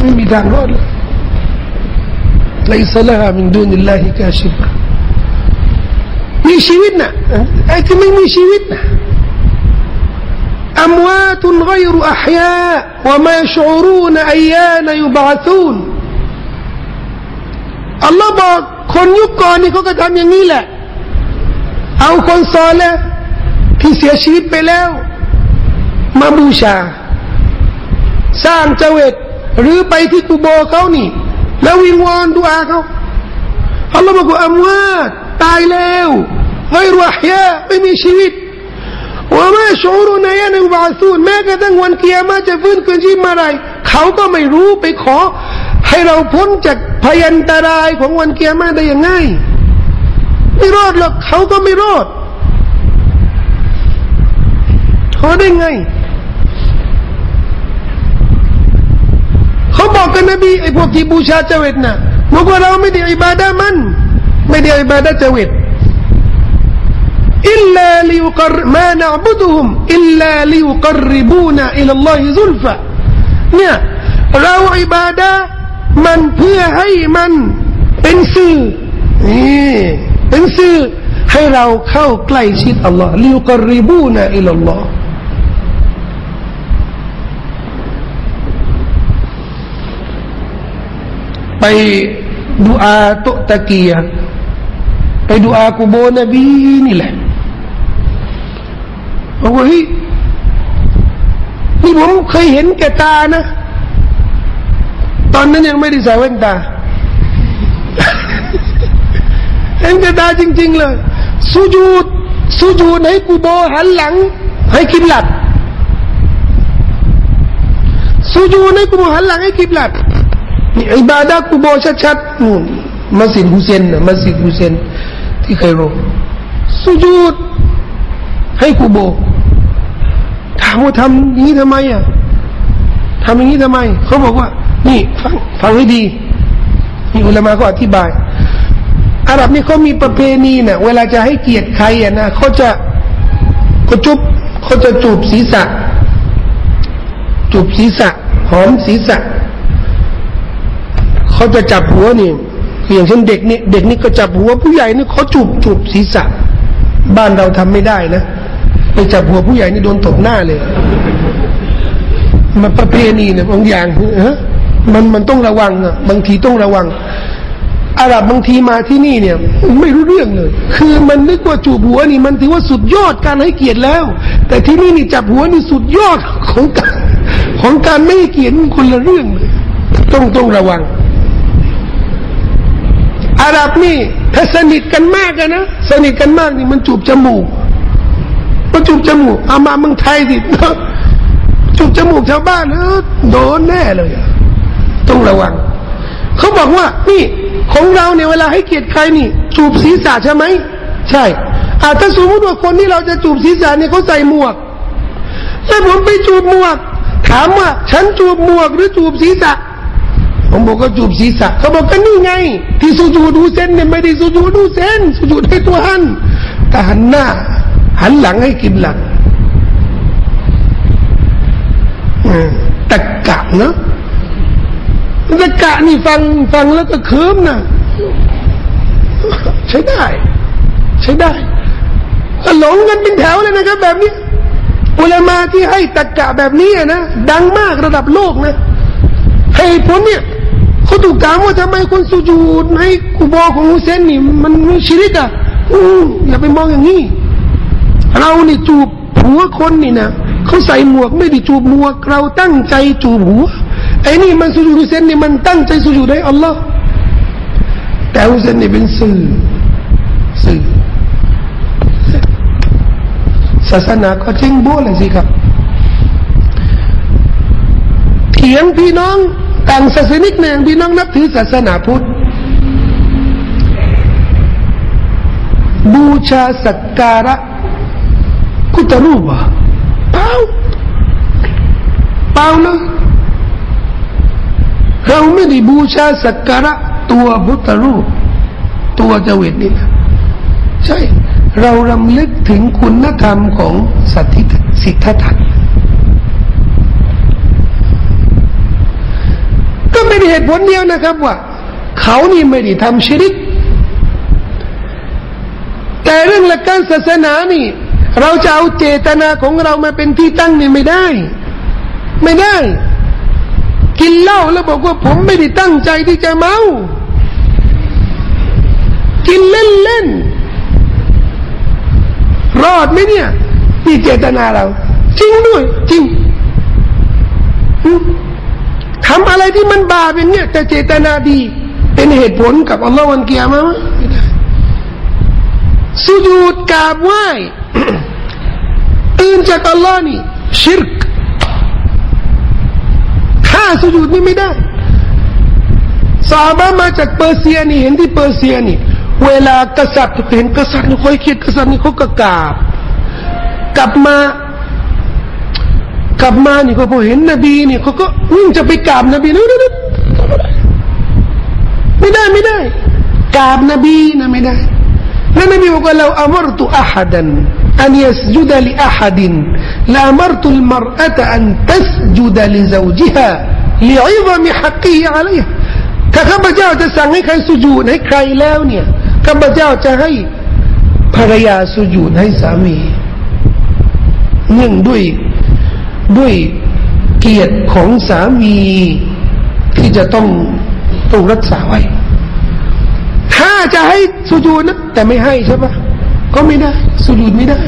ไม่มีทางรอดเลยไลซลา มีชีวิตนะไอ้ที่ไม่มีชีวิตนะอมวาตุนไกรุอัพยาวะมาชูรูนอียานยุบะตูนอัลลอฮ์บอกคนยุคก่อนนี่เขาก็ทำอย่างนี้แหละ เอาคนซอล้วที่เสียชีวิตไปแล้ว มาบูชา สร้างเจวิตหรือไปที่กูโบเขานี่ แล้ววิงวอนดูอาเขาอัลลอฮ์บอกว่าอมวาต ตายแล้วไม่รู้ฮยาไม่มีชีวิตว่าไม่ชูรุนายนอุบาสูนแม้กระทั่งวันเกียร์มาจะฟื้นคืนชีพมาไรเขาก็ไม่รู้ไปขอ ให้เราพ้นจากพยันตรายของวันเกียร์มาได้ยังไงไม่รอดหรอกเขาก็ไม่รอดเขาได้ไงเขาบอกกันนบีไอ้พวกที่บูชาเจวิตนะบอกว่าเราไม่ได้อิบาดามัน ไม่ได้อิบาดาเจวิต إلا ليقر ما نعبدهم إلا ليقربونا إلى الله زلفى เนี่ยเราอิบาดามันเพื่อให้มันเป็นสื่อนี่เป็นสื่อให้เราเข้าใกล้ชิดอัลลอฮ์ลิวกริบูนะอิลลอฮ์ไปดูอาตุตะเกียไป ดูอากูโบนบีนี่แหละบอกว่าเฮ้ยนี่ผมเคยเห็นแกตานะ ตอนนั้นยังไม่ได้ใส่แว่นตา เห็นแกตาจริง ๆ เลย สุญูดสุญูดให้กูโบหันหลัง ให้กิบหลัดสุญูดให้กูโบหันหลังให้กิบหลัดนี่อิบาดะกูโบชัดๆนู่นมัสยิดฮุเซนนะมัสยิดฮุเซน ที่ไคโรสุญูดให้กูโบถามว่าทำอย่างนี้ทำไมอะทำอย่างนี้ทำไม เขาบอกว่า นี่ฟังฟังให้ดีมีอุลามะก็อธิบาย อาหรับนี่เขามีประเพณีเนะ่ะเวลาจะให้เกียรติใครอะนะเขาจะเขาจุบเขาจะจูบศีรษะ จูบศีรษะ หอมศีรษะ เขาจะจับหัวนี่ อย่างเช่นเด็กนี่เด็กนี่ก็จับหัวผู้ใหญ่นี่เขาจูบจูบศีรษะ บ้านเราทำไม่ได้นะไปจับหัวผู้ใหญ่นี่โดนตบหน้าเลยมันประเพณีเนี่ยบางอย่างฮะมันมันต้องระวังอะบางทีต้องระวัง อาหรับบางทีมาที่นี่เนี่ย ไม่รู้เรื่องเลย คือมันนึกว่าจูบหัวนี่มันถือว่าสุดยอดการให้เกียรติแล้ว แต่ที่นี่นี่จับหัวนี่สุดยอดของการของการไม่ให้เกียรติคนละเรื่องเลยต้องต้องระวัง อาหรับนี่ถ้าสนิทกันมากนนะ สนิทกันมากนี่มันจูบจมูกมันจูบจมูกเอามาเมืองไทยสิจูบจมูกชาวบ้านเออโดนแน่เลยต้องระวัง เขาบอกว่า นี่ของเราเนี่ยเวลาให้เกียรติใครนี่ จูบศีรษะใช่ไหมใช่อาถ้าสมมติว่าคนที่เราจะจูบศีรษะเนี่ยเขาใส่หมวกแล้วผมไปจูบหมวก ถามว่า ฉันจูบหมวกหรือจูบศีรษะ ผมบอกก็จูบศีรษะเขาบอกก็นี่ไง ที่สุจูดูเส้นเนี่ยไม่ได้สุจูดูเส้นสุจูดให้ตัวหันแต่หันหน้า หันหลังให้กินหลังตะกะเนาะตะกะนี่ฟังฟังแล้วก็เคิมนะใช้ได้ ใช้ได้หลงกันเป็นแถวเลยนะครับ แบบนี้อุลามาที่ให้ตะกะแบบนี้นะดังมากระดับโลกนะให้ผลเนี่ย เขาถูกถามว่าทำไมคนสุญูดให้กูบอของฮุเซนนี่มันชิริกอะอืออย่าไปมองอย่างนี้ เรานี่จูบหัวคนนี่นะเขาใส่หมวกไม่ได้จูบหมวกเราตั้งใจจูบหัวไอ้นี่มันสุญูดเซนนี่มันตั้งใจสุญูดให้อัลลอฮ์แต่ฮุเซนนี่เป็นสื่อสื่อศาสนาก็จริงบ้เลยสิครับเถียงพี่น้อง ต่างศาสนิกเนี่ยพี่น้องนับถือศาสนาพุทธ บูชาสักการะกุตรูปเปล่าเปล่านะเราไม่ได้บูชาสักการะตัวพุทธรูป ตัวเจวิตนี่นะใช่ เรารำลึกถึงคุณธรรมของสัตธิสิทธธรรมก็ เป็นเหตุผลเดียวนะครับว่า เขานี่ไม่ได้ทำชิริก แต่เรื่องหลักการศาสนานี่ เราจะเอาเจตนาของเรามาเป็นที่ตั้งนี่ไม่ได้ ไม่ได้ กินเหล้าแล้วบอกว่าผมไม่ได้ตั้งใจที่จะเมา กินเล่นเล่นรอดไหมเนี่ยนี่เจตนาเรา จริงด้วย จริง ทำอะไรที่มันบาปอย่างเนี้ยแต่เจตนาดี เป็นเหตุผลกับอัลลอฮ์วันเกียร์มาไม่ได้สุญูดกราบไหว้ตื่นจากอัลลอฮ์นี่ ชิรกถ้าสุญูดนี่ไม่ได้สาบามาจากเปอร์เซียนี่เห็นที่เปอร์เซียนี่ เวลากษัตริย์เห็นกษัตริย์นี่คอยคิดกษัตริย์นี่เขาก็กราบกลับมา กลับมานี่ก็พอเห็นนบีนี่เขาก็วิ่งจะไปกราบนบีนี่ไม่ได้ไม่ได้กราบนบีนะไม่ได้แล้วนบีบอกว่าเราอมรตุอาฮัดัน أن يسجد لأحد لأمرت المرأة أن تسجد لزوجها لعظم حقه عليها ถ้าข้าพเจ้าจะสั่งให้ใครสุญูดให้ใครแล้วเนี่ยข้าพเจ้าจะให้ภรรยาสุญูดให้สามีเนื่องด้วย ด้วยเกียรติของสามีที่จะต้องต้องรักษาไว้ ถ้าจะให้สุญูดนะแต่ไม่ให้ใช่ปะก็ไม่ได้ สุญูดไม่ได้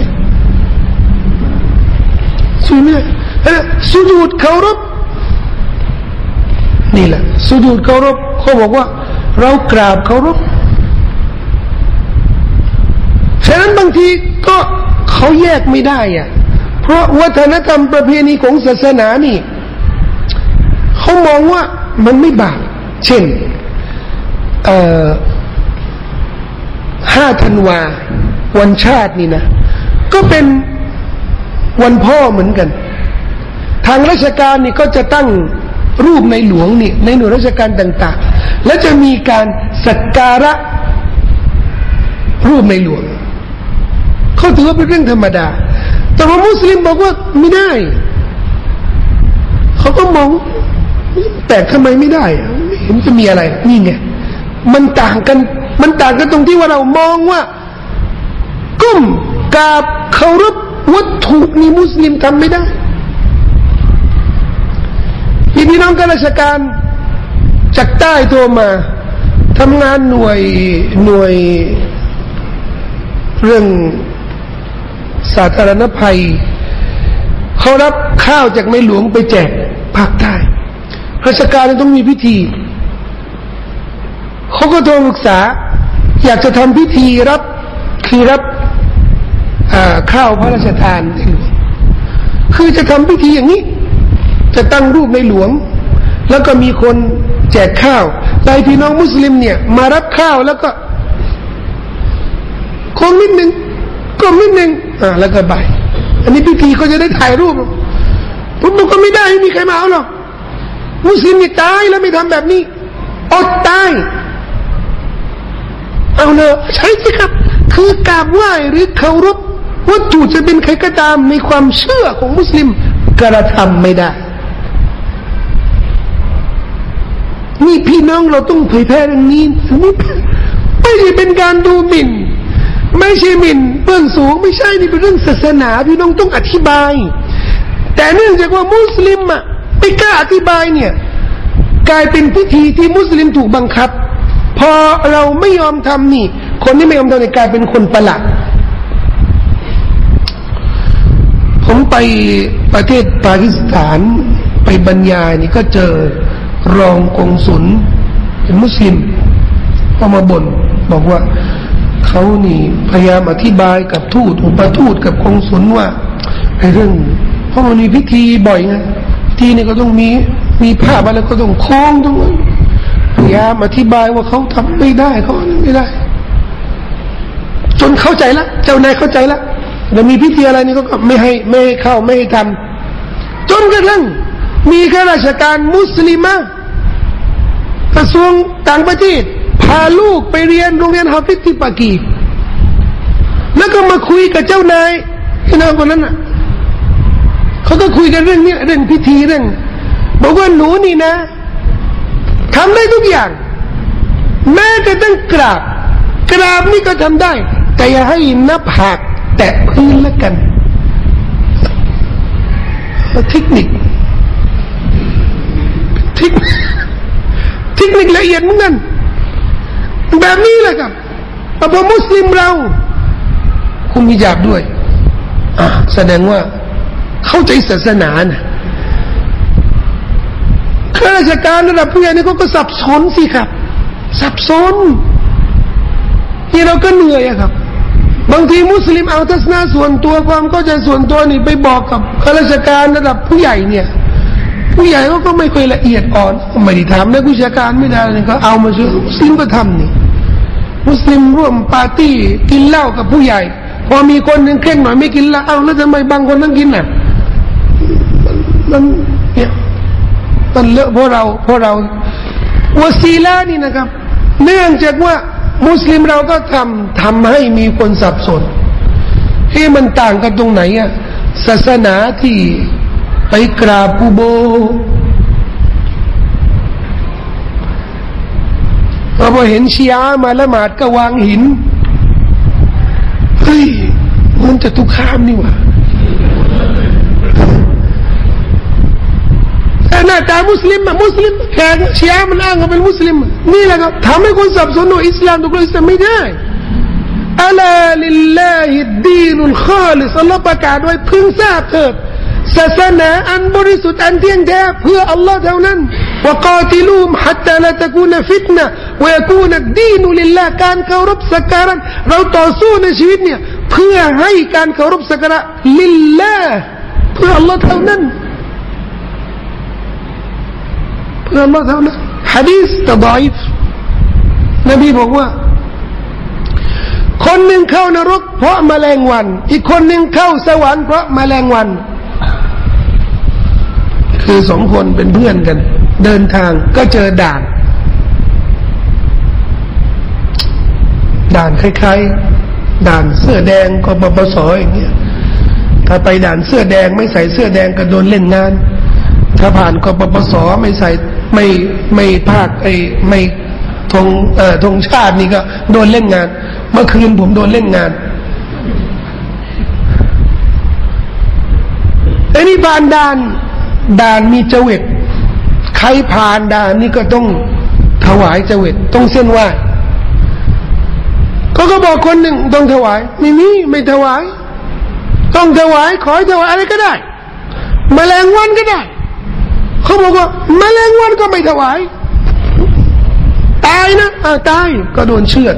สุญูดไม่ได้สุญูดเคารพนี่แหละ สุญูดเคารพเขาบอกว่า เรากราบเคารพฉะนั้นบางทีก็เขาแยกไม่ได้อะ เพราะวัฒนธรรมประเพณีของศาสนานี่เขามองว่ามันไม่บาปเช่นห้าธันวา วันชาตินี่นะ ก็เป็นวันพ่อเหมือนกัน ทางราชการนี่ก็จะตั้งรูปในหลวงนี่ ในหน่วยราชการต่าง ๆ และจะมีการสักการะรูปในหลวง เขาถือว่าเป็นเรื่องธรรมดา แต่ว่ามุสลิมบอกว่าไม่ได้ เขาก็มอง แต่ทำไมไม่ได้เห็นจะมีอะไร นี่ไงมันต่างกัน มันต่างกันตรงที่ว่าเรามองว่า ก้มกราบเคารพวัตถุนี่มุสลิมทำไม่ได้มีพี่น้องข้าราชการจากใต้โทรมาทำงานหน่วยหน่วย เรื่อง สาธารณภัยเขารับข้าวจากในหลวงไปแจกภาคใต้ราชการต้องมีพิธีเขาก็โทรปรึกษา อยากจะทำพิธีรับคือรับข้าวพระราชทานคือจะทำพิธีอย่างนี้ จะตั้งรูปในหลวง แล้วก็มีคนแจกข้าวลายพี่น้องมุสลิมเนี่ย มารับข้าวแล้วก็คงนิดหนึ่งก็นิดนึง อ่าแล้วก็ไปอันนี้พิธีเขาจะได้ถ่ายรูปผมบอกก็ไม่ได้ไม่มีใครมาเอาหรอกมุสลิมนี่ตายแล้วไม่ทำแบบนี้อดตายเอาเลยใช่สิครับ คือกราบไหว้หรือเคารพวัตถุจะเป็นใครก็ตามในความเชื่อของมุสลิมกระทำไม่ได้นี่พี่น้องเราต้องเผยแพร่เรื่องนี้นี่ไม่ใช่เป็นการดูหมิ่น ไม่ใช่หมิ่นเบื้องสูง ไม่ใช่นี่เป็นเรื่องศาสนาพี่น้องต้องอธิบาย แต่เนื่องจากว่ามุสลิมอะไม่กล้าอธิบายเนี่ย กลายเป็นพิธีที่มุสลิมถูกบังคับ พอเราไม่ยอมทำนี่ คนที่ไม่ยอมทำเนี่ยกลายเป็นคนประหลาดผมไปประเทศปากีสถานไปบรรยายนี่ก็เจอรองกงสุลเป็นมุสลิมเขามาบน่นบอกว่า เขานี่พยายามอธิบายกับทูตอุปทูตกับกองสุลว่าไอ้เรื่องเพราะมันมีพิธีบ่อยไงพิธีนี่ก็ต้องมีมีภาพอะไรก็ต้องคล้องต้องพยายามอธิบายว่าเขาทำไม่ได้เขาไม่ได้ จนเข้าใจล้วเจ้านายเข้าใจแล้วแล้วมีพิธีอะไรนี่ก็ไม่ให้ไม่ให้เข้าไม่ให้ทำจนกระทั่งมีข้าราชการมุสลิมกระทรวงต่างประเทศ พาลูกไปเรียนโรงเรียนฮาฟิซที่ปากี แล้วก็มาคุยกับเจ้านายที่นางคนนั้นอะเขาก็คุยกันเรื่องนี้เรื่องพิธีเรื่องบอกว่าหนูนี่นะทำได้ทุกอย่าง แม้จะต้องกราบ กราบนี่ก็ทำได้ แต่อย่าให้นับหักแตะพื้นแล้วกันเทคนิคเทคนิคเทคนิคละเอียดเหมือนกัน แบบนี้แหละครับพอมุสลิมเรา คุมฮิญาบด้วยอ่าแสดงว่าเข้าใจศาสนานะข้าราชการระดับผู้ใหญ่นี่เขาก็สับสนสิครับ สับสนนี่เราก็เหนื่อยอะครับ บางทีมุสลิมเอาทัศนะส่วนตัวความเข้าใจส่วนตัวนี่ไปบอกกับข้าราชการระดับผู้ใหญ่เนี่ย ผู้ใหญ่เขาก็ไม่เคยละเอียดอ่อนไม่ได้ทำนะผู้ชาการไม่ได้เลยก็เอามาช่วยมุสลิมก็ทำนี่ มุสลิมร่วมปาร์ตี้กินเหล้ากับผู้ใหญ่ พอมีคนหนึ่งเคร่งหน่อยไม่กินเหล้าเอาแล้วทำไมบางคนต้องกินน่ะมันเนี่ยมันเลอะเพราะเราเพราะเราวสีลานี่นะครับ เนื่องจากว่ามุสลิมเราก็ทำทำให้มีคนสับสนที่มันต่างกันตรงไหนอะศาสนาที่ไปกราบกูโบ พอเห็นชียามาละหมาดก็วางหิน เฮ้ยมันจะตุกข้ามนี่วะหน้าตามุสลิมอะมุสลิมแขกชีอะฮ์มันอ้างว่าเป็นมุสลิม นี่แหละครับทำให้คนสับสนว่าอิสลามถูกอิสลามไม่ได้ألا لله الدين الخالصอัลลอฮ์ประกาศไว้พึงทราบเถิดศาสนาอันบริสุทธิ์อันเที่ยงแท้เพื่ออัลลอฮ์เท่านั้น ว่า ق ติลูมฮัตตาละตะกูนฟิตนะวะกูนดีนุลิลลาการเคารพสักการะเราต่อสู้ในชีวิตเนี่ยเพื่อให้การเคารพสักการะลิลลาเพื่ออัลลอฮ์เท่านั้นเพื่ออัลลอฮ์เท่านั้นฮะดีษตะดอยฟนบีบอกว่าคนหนึ่งเข้านรกเพราะแมลงวัน อีกคนหนึ่งเข้าสวรรค์เพราะแมลงวัน คือสองคนเป็นเพื่อนกัน เดินทางก็เจอด่าน ด่านคล้ายๆ ด่านเสื้อแดงกบปสอย่างเงี้ยถ้าไปด่านเสื้อแดงไม่ใส่เสื้อแดงก็โดนเล่นงาน ถ้าผ่านกบปสไม่ใส่ไม่ไม่ภาคไอไม่ธงเอ่อธงชาตินี่ก็โดนเล่นงาน เมื่อคืนผมโดนเล่นงานไอ้นี่ผ่านด่านด่านมีเจวิต รผ่านด่านนี่ก็ต้องถวายเจวิตต้องเส้นไหว้เขาก็บอกคนหนึ่งต้องถวาย ไม่มีไม่ถวาย ต้องถวายขอให้ถวายอะไรก็ได้มแมลงวันก็ได้ เขาบอกว่ามแมลงวันก็ไม่ถวาย ตายนะอ่าตายก็โดนเชือด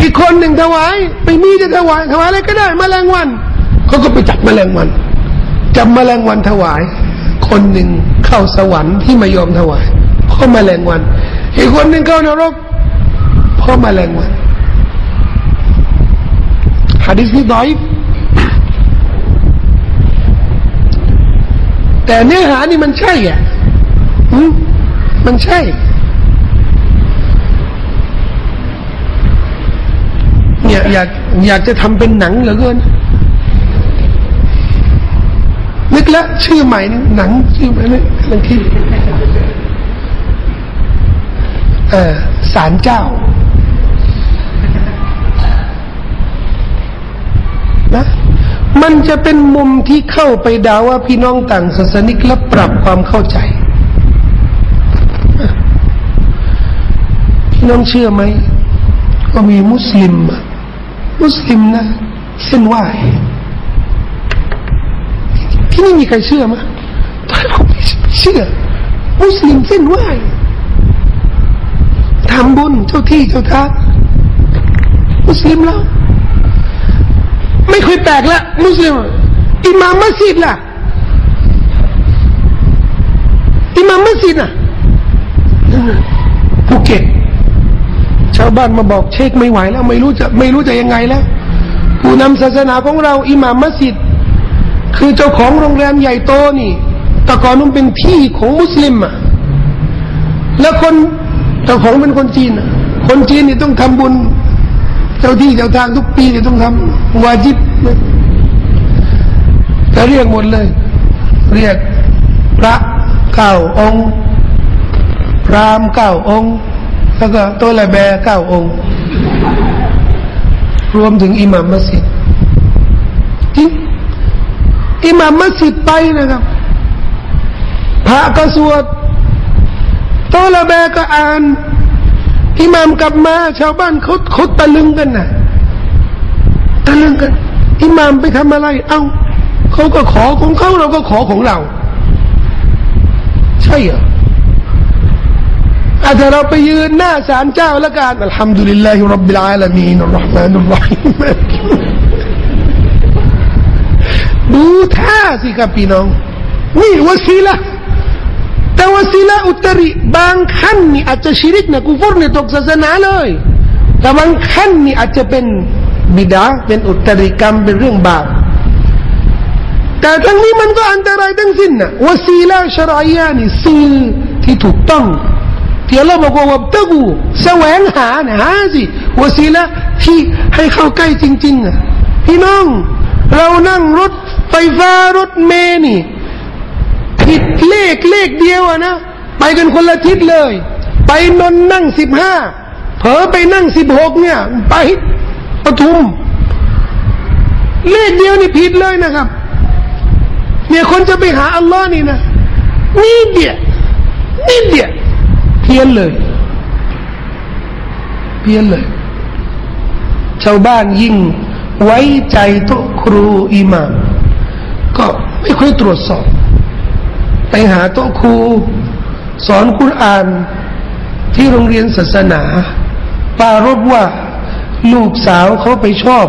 อีกคนหนึ่งถวายไม่มีจะถวายถวายอะไรก็ได้มแมลงวันเขาก็ไปจับมแมลงวันจับมแมลงวันถวาย คนหนึ่งเข้าสวรรค์ที่ไม่ยอมถวายเพราะมแมลงวัน อีกคนหนึ่งเข้านรกเพราะมแมลงวันฮะดิษนี้ดอยแต่เนื้อหานี่มันใช่อะมันใช่ เนี่ยอยากอยากจะทำเป็นหนังเหลือเกิน นึกแล้วชื่อใหม่นี่หนังชื่อใหม่นี่กลังคิดเออสารเจ้านะมันจะเป็นมุมที่เข้าไปดาว่าพี่น้องต่างศาสนิกและปรับความเข้าใจ พี่น้องเชื่อไหม ก็มีมุสลิม มุสลิมนะเส้นไหว ที่นี่มีใครเชื่อไหมตอนผมไม่เชื่อ มุสลิมเส้นไหวทำบุญเจ้าที่เจ้าทางมุสลิมแล้ว ไม่เคยแปลกละมุสลิมอิมามมัสยิดล่ะอิมามมัสยิดน่ะภูเก็ตชาวบ้านมาบอกเช็คไม่ไหวแล้ว ไม่รู้จะไม่รู้จะยังไงแล้วผู้นำศาสนาของเราอิหม่ามมัสยิด คือเจ้าของโรงแรมใหญ่โตนี่แต่ก่อนนั้นเป็นที่ของมุสลิมอะแล้วคนเจ้าของเป็นคนจีน คนจีนนี่ต้องทำบุญ เจ้าที่เจ้าทางทุกปีนี่ต้องทำวาจิบจะเรียกหมดเลย เรียกพระเก้าองค์พรามเก้าองค์ แล้วก็โตละแบเก้าองค์ รวมถึงอิหม่ามมัสยิด อิหม่ามมัสยิดไปนะครับพระก็สวดโตละแบก็อ่านอิหม่ามกลับมาชาวบ้านเขาเขาตะลึงกันนะตะลึงกันอิหม่ามไปทำอะไร เอา้าเขาก็ขอของเขาเราก็ขอของเรา ใช่เหรออาจจะเราไปยืนหน้าศาลเจ้าแล้วกันอัลฮัมดุลิลลาฮิรับบิลอาลามีนอัลลอฮ์มานุลลอฮิม ดูท่าสิครับพี่น้องนี่วสีละแต่วสีละอุตริบางขั้นนี่อาจจะชิริกนะกูฟรเนี่ยตกศาสนาเลย แต่บางขั้นนี่อาจจะเป็นบิดาเป็นอุตริกรรมเป็นเรื่องบาปแต่ทั้งนี้มันก็อันตรายทั้งสิ้นนะวสีละชรายานี่สื่อที่ถูกต้องที่เราบอกว่าวับตะกูแสวงหานะฮะสิวสีละที่ให้เข้าใกล้จริงๆอะพี่น้อง เรานั่งรถ ไฟฟ้ารถเมนี่ผิดเลขเลขเดียวอะนะ ไปกันคนละทิศเลย ไปนนนั่งสิบห้าเผลอไปนั่งสิบหกเนี่ย ไปปทุม เลขเดียวนี่ผิดเลยนะครับ เนี่ยคนจะไปหาอัลลอฮ์นี่นะนี่เดียนี่เดียเพี้ยนเลย เพี้ยนเลย ชาวบ้านยิ่งไว้ใจโตครูอิมาม ก็ไม่ค่อยตรวจสอบ ไปหาโต๊ะครู สอนคุรานที่โรงเรียนศาสนา ปารบว่าลูกสาวเขาไปชอบ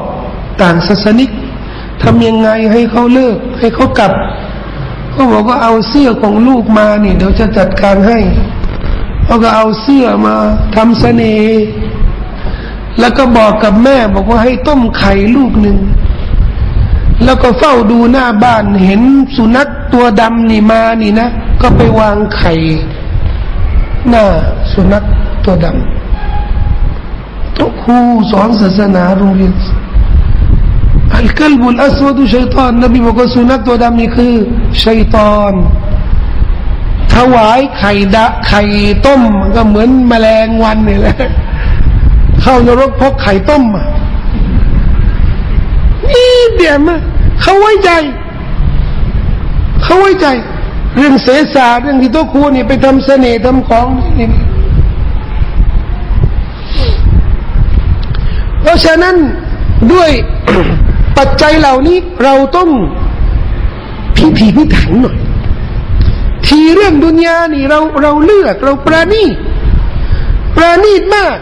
ต่างศาสนิกทำยังไงให้เขาเลิก ให้เขากลับเขาบอกว่าเอาเสื้อของลูกมานี่ เดี๋ยวจะจัดการให้เขาก็เอาเสื้อมาทำเสน่ห์แล้วก็บอกกับแม่บอกว่าให้ต้มไข่ลูกหนึ่ง แล้วก็เฝ้าดูหน้าบ้านเห็นสุนัขตัวดำนี่มานี่นะ ก็ไปวางไข่หน้าสุนัขตัวดำตัวครูสอนศาสนาโรงเรียนอัลกัลบุลอัสวดุชัยตอนนบีบอกว่าสุนัขตัวดำนี่คือชัยตอนถวายไข่ดะไข่ต้มก็เหมือนแมลงวันนี่แหละ เข้านรกพกไข่ต้มอะ นี่เดียมเขาไว้ใจ เขาไว้ใจ เรื่องเสสาเรื่องที่ตัวครูนี่ไปทำเสน่ห์ทำของนี่เพราะฉะนั้นด้วยปัจจัยเหล่านี้เราต้องพิถีพิถันหน่อย ทีเรื่องดุนยานี่เราเราเลือกเราประณีตประณีตมาก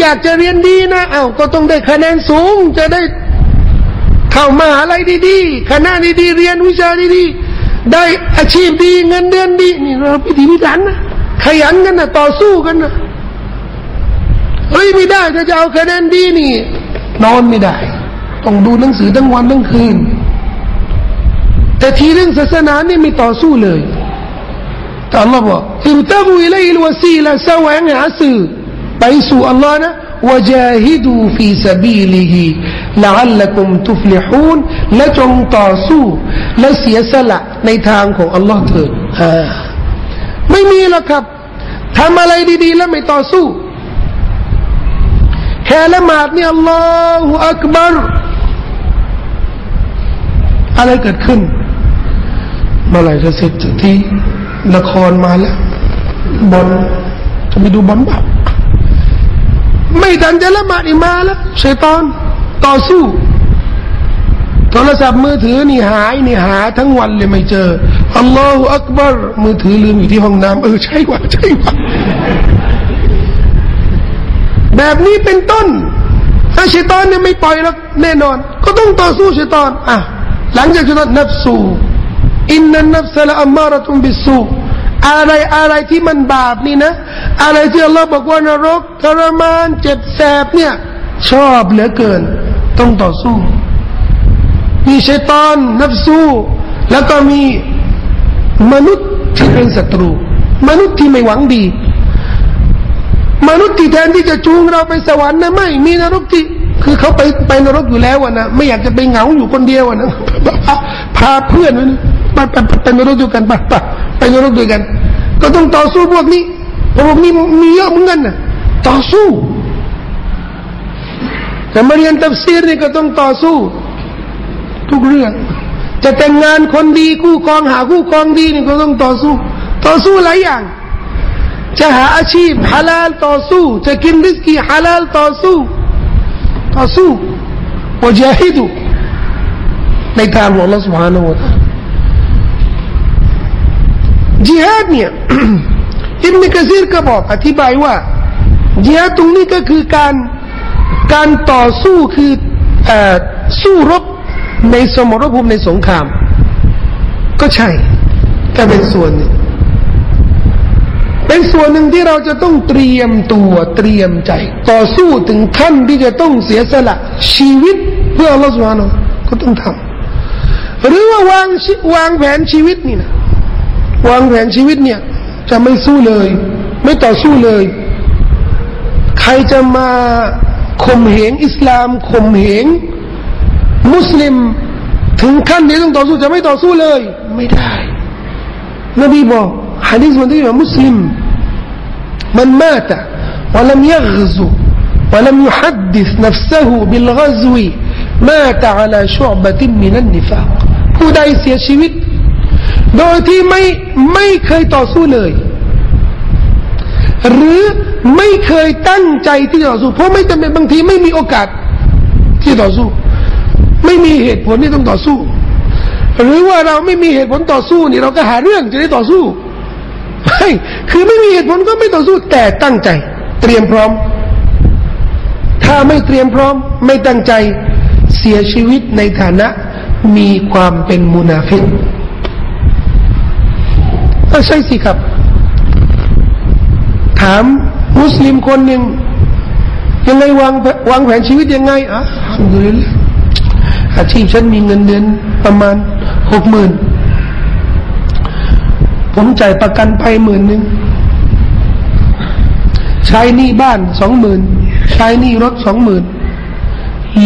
อยากจะเรียนดีนะเอา้าก็ต้องได้คะแนนสูง จะได้เข้ามาอะไรดีๆคณะดีๆเรียนวิชาดีๆได้อาชีพดีเงินเดือนดีนี่เราพิถีพิถันนะขยันกันนะต่อสู้กันนะเฮ้ยไม่ได้ถ้าจะเอาคะแนนดีนี่ นอนไม่ได้ ต้องดูหนังสือทั้งวันทั้งคืน แต่ทีเรื่องศาสนานี่ไม่ต่อสู้เลยแต่ Allah บอกอิบตาบุอิลัยลวซีละแสวงหาสื่อ ไปสู่อัลลอฮ์นะวจาฮิดูฟีสบีลิฮิละอัลลักุมตุฟลิฮูนและจงต่อสู้ และเสียสละในทางของอัลลอฮ์เถิดไม่มีหรอกครับทำอะไรดีๆ แล้วไม่ต่อสู้ แค่ละหมาดเนี่ยอัลลอฮฺอักบารอะไรเกิดขึ้นเมื่อไหร่จะเสร็จทีละครมาแล้วบอลจะไปดูบอลแบบ ไม่ทันจะละหมาดอีมาแล้วชัยตอนต่อสู้ โทรศัพท์มือถือนี่หายนี่หาทั้งวันเลยไม่เจออัลลอฮฺอักบารมือถือลืมอยู่ที่ห้องน้ำเออใช่ว่าใช่ว่าแบบนี้เป็นต้นถ้าชัยตอนเนี่ยไม่ปล่อยแล้วแน่นอน ก็ต้องต่อสู้ชัยตอนอะหลังจากชัยตอนนับสู้อินนันนับสละอัมมาระตุมบิสู อะไรอะไรที่มันบาปนี่นะ อะไรที่อัลลอฮ์บอกว่านรกทรมานเจ็บแสบเนี่ย ชอบเหลือเกิน ต้องต่อสู้ มีชัยตอนนับสู้ แล้วก็มีมนุษย์ที่เป็นศัตรู มนุษย์ที่ไม่หวังดี มนุษย์ที่แทนที่จะจูงเราไปสวรรค์นะไม่ มีนรกที่คือเขาไปไปนรกอยู่แล้วนะไม่อยากจะไปเหงาอยู่คนเดียวนะพาเพื่อนไปไปไปนรกด้วยกันไปไประโยชน์ด้วยกัน ก็ต้องต่อสู้พวกนี้พวกนี้มีเยอะเหมือนกันนะต่อสู้แต่มาเรียนตัฟซีรนี่ก็ต้องต่อสู้ ทุกเรื่อง จะแต่งงานคนดีคู่ครองหาคู่ครองดีนี่ก็ต้องต่อสู้ ต่อสู้หลายอย่าง จะหาอาชีพฮาลาลต่อสู้ จะกินริสกีฮาลาลต่อสู้ ต่อสู้วะจาฮิดุในทางของ Allah Subhanahu wa Taala จิฮาดเนี่ยอิบนกะซีรก็บอกอธิบายว่าจิฮาดตรงนี้ก็คือการการต่อสู้คืออสู้รบในสมรภูมิในสงคราม ก็ใช่ก็เป็นส่วนเป็นส่วนหนึ่งที่เราจะต้องเตรียมตัวเตรียมใจ ต่อสู้ถึงขั้นที่จะต้องเสียสละชีวิตเพื่ออัลลอฮฺสุบฮานก็ต้องทำหรือว่าวางวางแผนชีวิตนี่นะ วางแผนชีวิตเนี่ย จะไม่สู้เลย ไม่ต่อสู้เลย ใครจะมาข่มเหงอิสลามข่มเหงมุสลิม ถึงขั้นที่ต้องต่อสู้จะไม่ต่อสู้เลย ไม่ได้นบีบอกฮะดีษมันที่ว่ามุสลิมมันมาตะ ولم يغزو ولم يحدث نفسه بالغزو مات على شعبة من النفاق ผู้ใดเสียชีวิต โดยที่ไม่ไม่เคยต่อสู้เลย หรือไม่เคยตั้งใจที่จะต่อสู้ เพราะไม่จำเป็นบางทีไม่มีโอกาสที่ต่อสู้ ไม่มีเหตุผลที่ต้องต่อสู้ หรือว่าเราไม่มีเหตุผลต่อสู้นี่เราก็หาเรื่องจะได้ต่อสู้ไม่คือไม่มีเหตุผลก็ไม่ต่อสู้แต่ตั้งใจ เตรียมพร้อม ถ้าไม่เตรียมพร้อม ไม่ตั้งใจเสียชีวิตในฐานะมีความเป็นมุนาฟิก ก็ใช่สิครับ ถามมุสลิมคนหนึ่งยังไงวางวางแผนชีวิตยังไงอะดูเลยอาชีพฉันมีเงินเดือนประมาณหกหมื่นผมจ่ายประกันไปหมื่นหนึ่งใช้หนี้บ้านสองหมื่นใช้หนี้รถสองหมื่น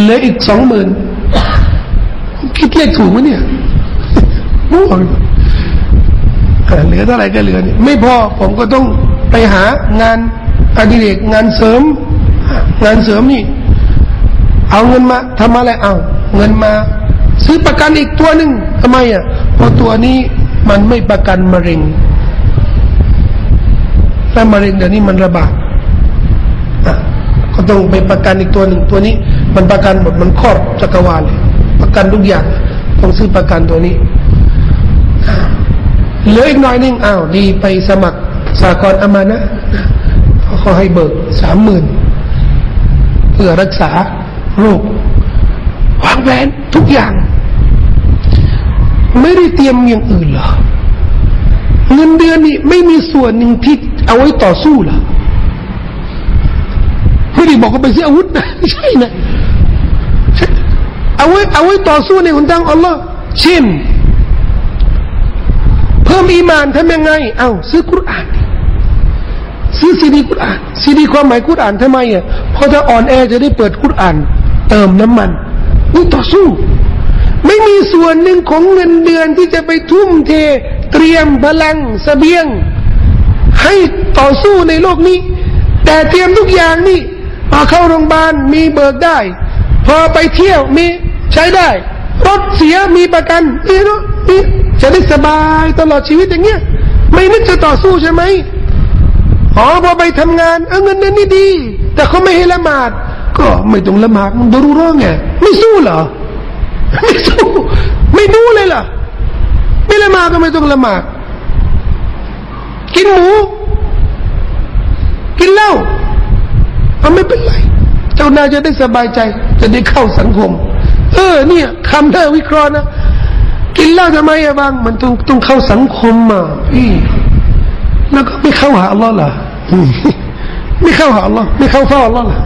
เหลืออีกสองหมื่นคิดเลขถูกไหมเนี่ยโอ้ เหลือเท่าไหร่ก็เหลือนี่ไม่พอผมก็ต้องไปหางานอดิเรกงานเสริม งานเสริมนี่ เอาเงินมาทำอะไรเอา เงินมา ซื้อประกันอีกตัวหนึ่งทำไมอะเพราะตัวนี้มันไม่ประกันมะเร็งถ้ามะเร็งเดี๋ยวนี้มันระบาดก็ต้องไปประกันอีกตัวหนึ่งตัวนี้ มันประกันหมดมันครอบจักรวาลเลยประกันทุกอย่างต้องซื้อประกันตัวนี้ เหลืออีกหน่อยนึงอ้าวดีไปสมัครสากลอามานะเขาให้เบิกสามหมื่นเพื่อรักษาโรควางแผนทุกอย่าง ไม่ได้เตรียมอย่างอื่นเหรอเงินเดือนนี่ไม่มีส่วนหนึ่งที่เอาไว้ต่อสู้เหรอไม่ได้บอกว่าไปซื้ออาวุธนะไม่ใช่นะเอาไว้เอาไว้ต่อสู้ในหนทางอัลลอฮ์เช่น พิ่มอีมานทำยังไง เอาซื้อกุรอานซื้อซีดีกุรอานซีดีความหมายกุรอานทำไมอะเพอถ้าอ่อนแอจะได้เปิดกุรอาน เติมน้ำมันนี่ต่อสู้ ไม่มีส่วนหนึ่งของเงินเดือนที่จะไปทุ่มเท เตรียมพลังสเสบียง ให้ต่อสู้ในโลกนี้ แต่เตรียมทุกอย่างนี่พอเข้าโรงพยาบาลมีเบิกได้ พอไปเที่ยวมีใช้ได้ รถเสียมีประกันนี่เนาะนี่ จะได้สบายตลอดชีวิตอย่างเงี้ย ไม่นึกจะต่อสู้ใช่ไหมอ๋อพอไปทำงานเออเงินนั้นนี่ดี แต่เขาไม่ให้ละหมาด ก็ไม่ต้องละหมาดมันรู้เร้องไงไม่สู้เหรอไม่สู้ไม่ดูเลยล่ะไม่ละหมาดก็ไม่ต้องละหมาดกินหมู กินเหล้าเอาไม่เป็นไร เจ้านายจะได้สบายใจ จะได้เข้าสังคม เออ เนี่ยคำเธอวิเคราะห์นะ กินเหล้าทำไมอะบาง มันต้องต้องเข้าสังคมอะพี่แล้วก็ไม่เข้าหาอัลลอฮ์ล่ะไม่เข้าหาอัลลอฮ์ไม่เข้าเฝ้าอัลลอฮ์ล่ะ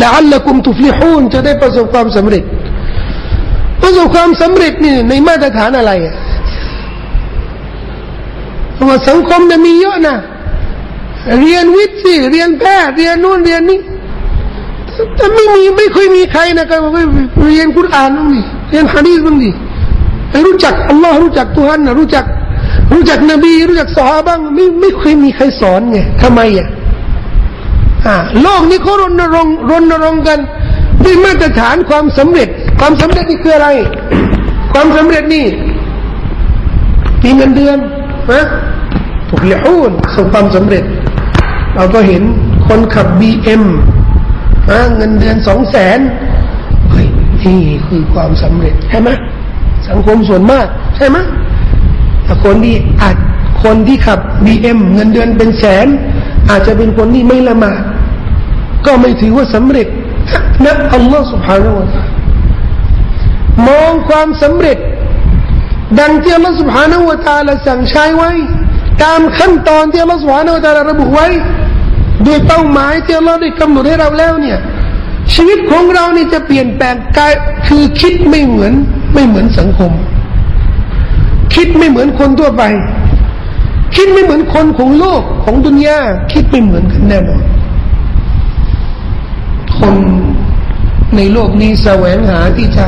ละอัลละกุมตุฟลิฮูนจะได้ประสบความสำเร็จ ประสบความสำเร็จนี่ในมาตรฐานอะไรอะว่าสังคมเนี่ยมีเยอะนะเรียนวิทย์สิเรียนแพทย์เรียนนู่นเรียนนี่แต่ไม่มีไม่เคยมีใครนะก็เรียนคุรานบ้างดิ เรียนฮะดีษบ้างดิรู้จักอัลลอฮ์รู้จักตุฮันนะรู้จัก รู้จักนบีรู้จักสหาบ้างไม่ไม่เคยมีใครสอนไงทำไมอะอ่าโลกนี้เขารณรงค์รณรงค์กันด้วยมาตรฐานความสำเร็จ ความสำเร็จนี่คืออะไร ความสำเร็จนี่มีเงินเดือนนะถูกเลี้ยนส่งความสำเร็จ เราก็เห็นคนขับบีเอ็มนะเงินเดือนสองแสน ที่คือความสำเร็จใช่ไหมสังคมส่วนมากใช่ไหมแต่คนที่อาจคนที่ขับบีเอ็มเงินเดือนเป็นแสน อาจจะเป็นคนที่ไม่ละหมาดก็ไม่ถือว่าสำเร็จนะอัลลอฮฺสุบฮานาอัลลอมองความสำเร็จ ดังที่อัลลอฮฺสุบฮานาอัลละสั่งใช้ไว้ ตามขั้นตอนที่อัลลอฮฺสุบฮานาอัลละระบุไว้ด้วยเป้าหมายที่อัลลอฮฺได้กำหนดให้เราแล้วเนี่ย ชีวิตของเรานี่จะเปลี่ยนแปลงกายคือคิดไม่เหมือนไม่เหมือนสังคม คิดไม่เหมือนคนทั่วไป คิดไม่เหมือนคนของโลกของดุนยาคิดไม่เหมือนกันแน่นอนคนในโลกนี้แสวงหาที่จะ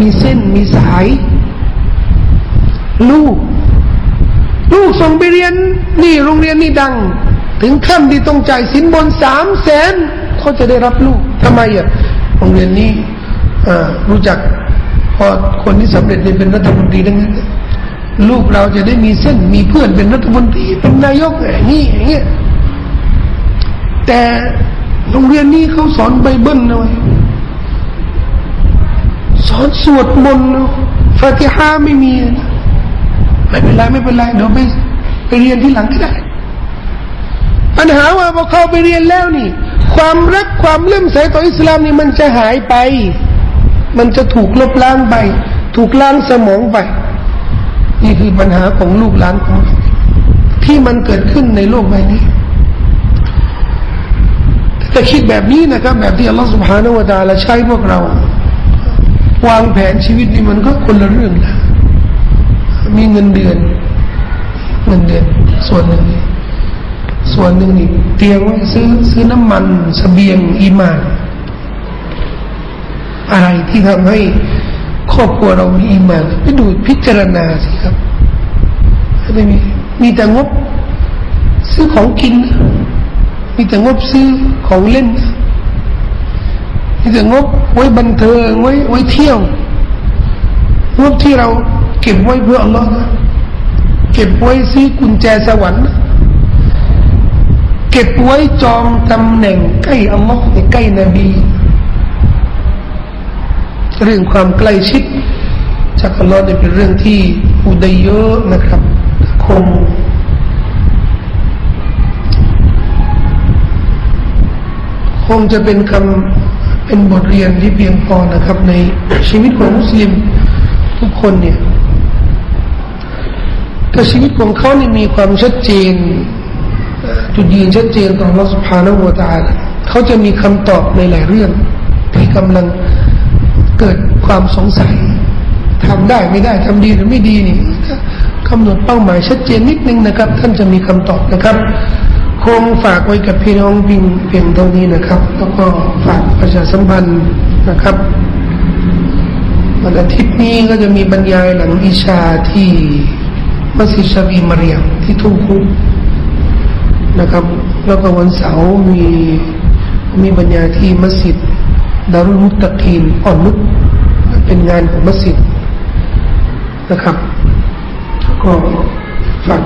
มีเส้นมีสาย ลูก ลูกส่งไปเรียน นี่โรงเรียนนี่ดัง ถึงขั้นที่ต้องจ่ายสินบนสามแสน เขาจะได้รับลูกทำไมอะโรงเรียนนี้รู้จักพอคนที่สำเร็จเป็นรัฐมนตรีดังนั้นลูกเราจะได้มีเส้นมีเพื่อนเป็นรัฐมนตรีเป็นนายกอย่างนี้อย่างเงี้ยแต่โรงเรียนนี้เขาสอนไบเบิลนะสอนสวดมนต์ฟาติฮาไม่มี ไม่เป็นไรไม่เป็นไรเดี๋ยวไปไปเรียนที่หลังก็ได้ ปัญหาว่าพอเข้าไปเรียนแล้วนี่ ความรักความเลื่อมใสต่ออิสลามนี่มันจะหายไป มันจะถูกลบล้างไป ถูกล้างสมองไป นี่คือปัญหาของลูกหลานของที่มันเกิดขึ้นในโลกใบนี้แต่คิดแบบนี้นะครับ แบบที่อัลลอฮฺสุบฮานาอูตาละใช้พวกเรา วางแผนชีวิตนี่มันก็คนละเรื่องนะมีเงินเดือน เงินเดือน ส่วนหนึ่ง ส่วนหนึ่งนี่เตรียมไว้ซื้อซื้อน้ำมันสเสบียงอีมานอะไรที่ทำให้ครอบครัวเรามีอีมานไปดูพิจารณาสิครับไม่มีมีแต่งบ ซื้อของกิน มีแต่งบซื้อของเล่น มีแต่งบไว้บันเทิงไว้ไว้เที่ยวงบที่เราเก็บไว้เพื่ออัลลอฮ์เก็บไว้ซื้อกุญแจสวรรค์ ก็บไว้จองตำแหน่งใกล้อัลลอฮ์ใกล้นบี เรื่องความใกล้ชิดจากอัลลอฮ์เนี่ยเป็นเรื่องที่อุดยเยอะนะครับคงคงจะเป็นคำเป็นบทเรียนที่เพียงพอนะครับ ในชีวิตของมุสลิมทุกคนเนี่ยแต่ชีวิตของเขานี่มีความชัดเจน จุดยืนชัดเจนต่อ Allah سبحانه และ تعالى เขาจะมีคำตอบในหลายเรื่องที่กำลังเกิดความสงสัยทำได้ไม่ได้ทำดีหรือไม่ดีนี่กำหนดเป้าหมายชัดเจนนิดนึงนะครับ ท่านจะมีคำตอบนะครับ คงฝากไว้กับพี่น้องพิงเพียงเท่านี้นะครับ แล้วก็ฝากประชาสัมพันธ์นะครับวันอาทิตย์นี้ก็จะมีบรรยายหลังอิชาที่มัสยิดชาบีมาเรียมที่ทุ่งคุ้ นะครับ แล้วก็วันเสาร์มีมีบรรยายที่มัสยิดดารุลมุตตะกีนอ่อนนุกเป็นงานของมัสยิดนะครับ ก็ฝาก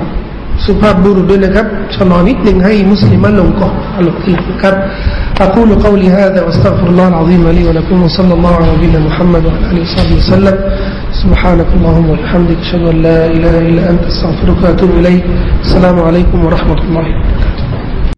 สุภาพบุรุษด้วยนะครับชะลอนิดหนึ่งให้มุสลิมลงก่อนอารมณ์ที่ครับ أقول قولي هذا وأستغفر الله العظيم لي ولكم وصلى الله على نبينا محمد وعلى آله وصحبه وسلم. سبحانك اللهم وبحمدك أشهد أن لا إله إلا أنت أستغفرك وأتوب إليك. السلام عليكم ورحمة الله.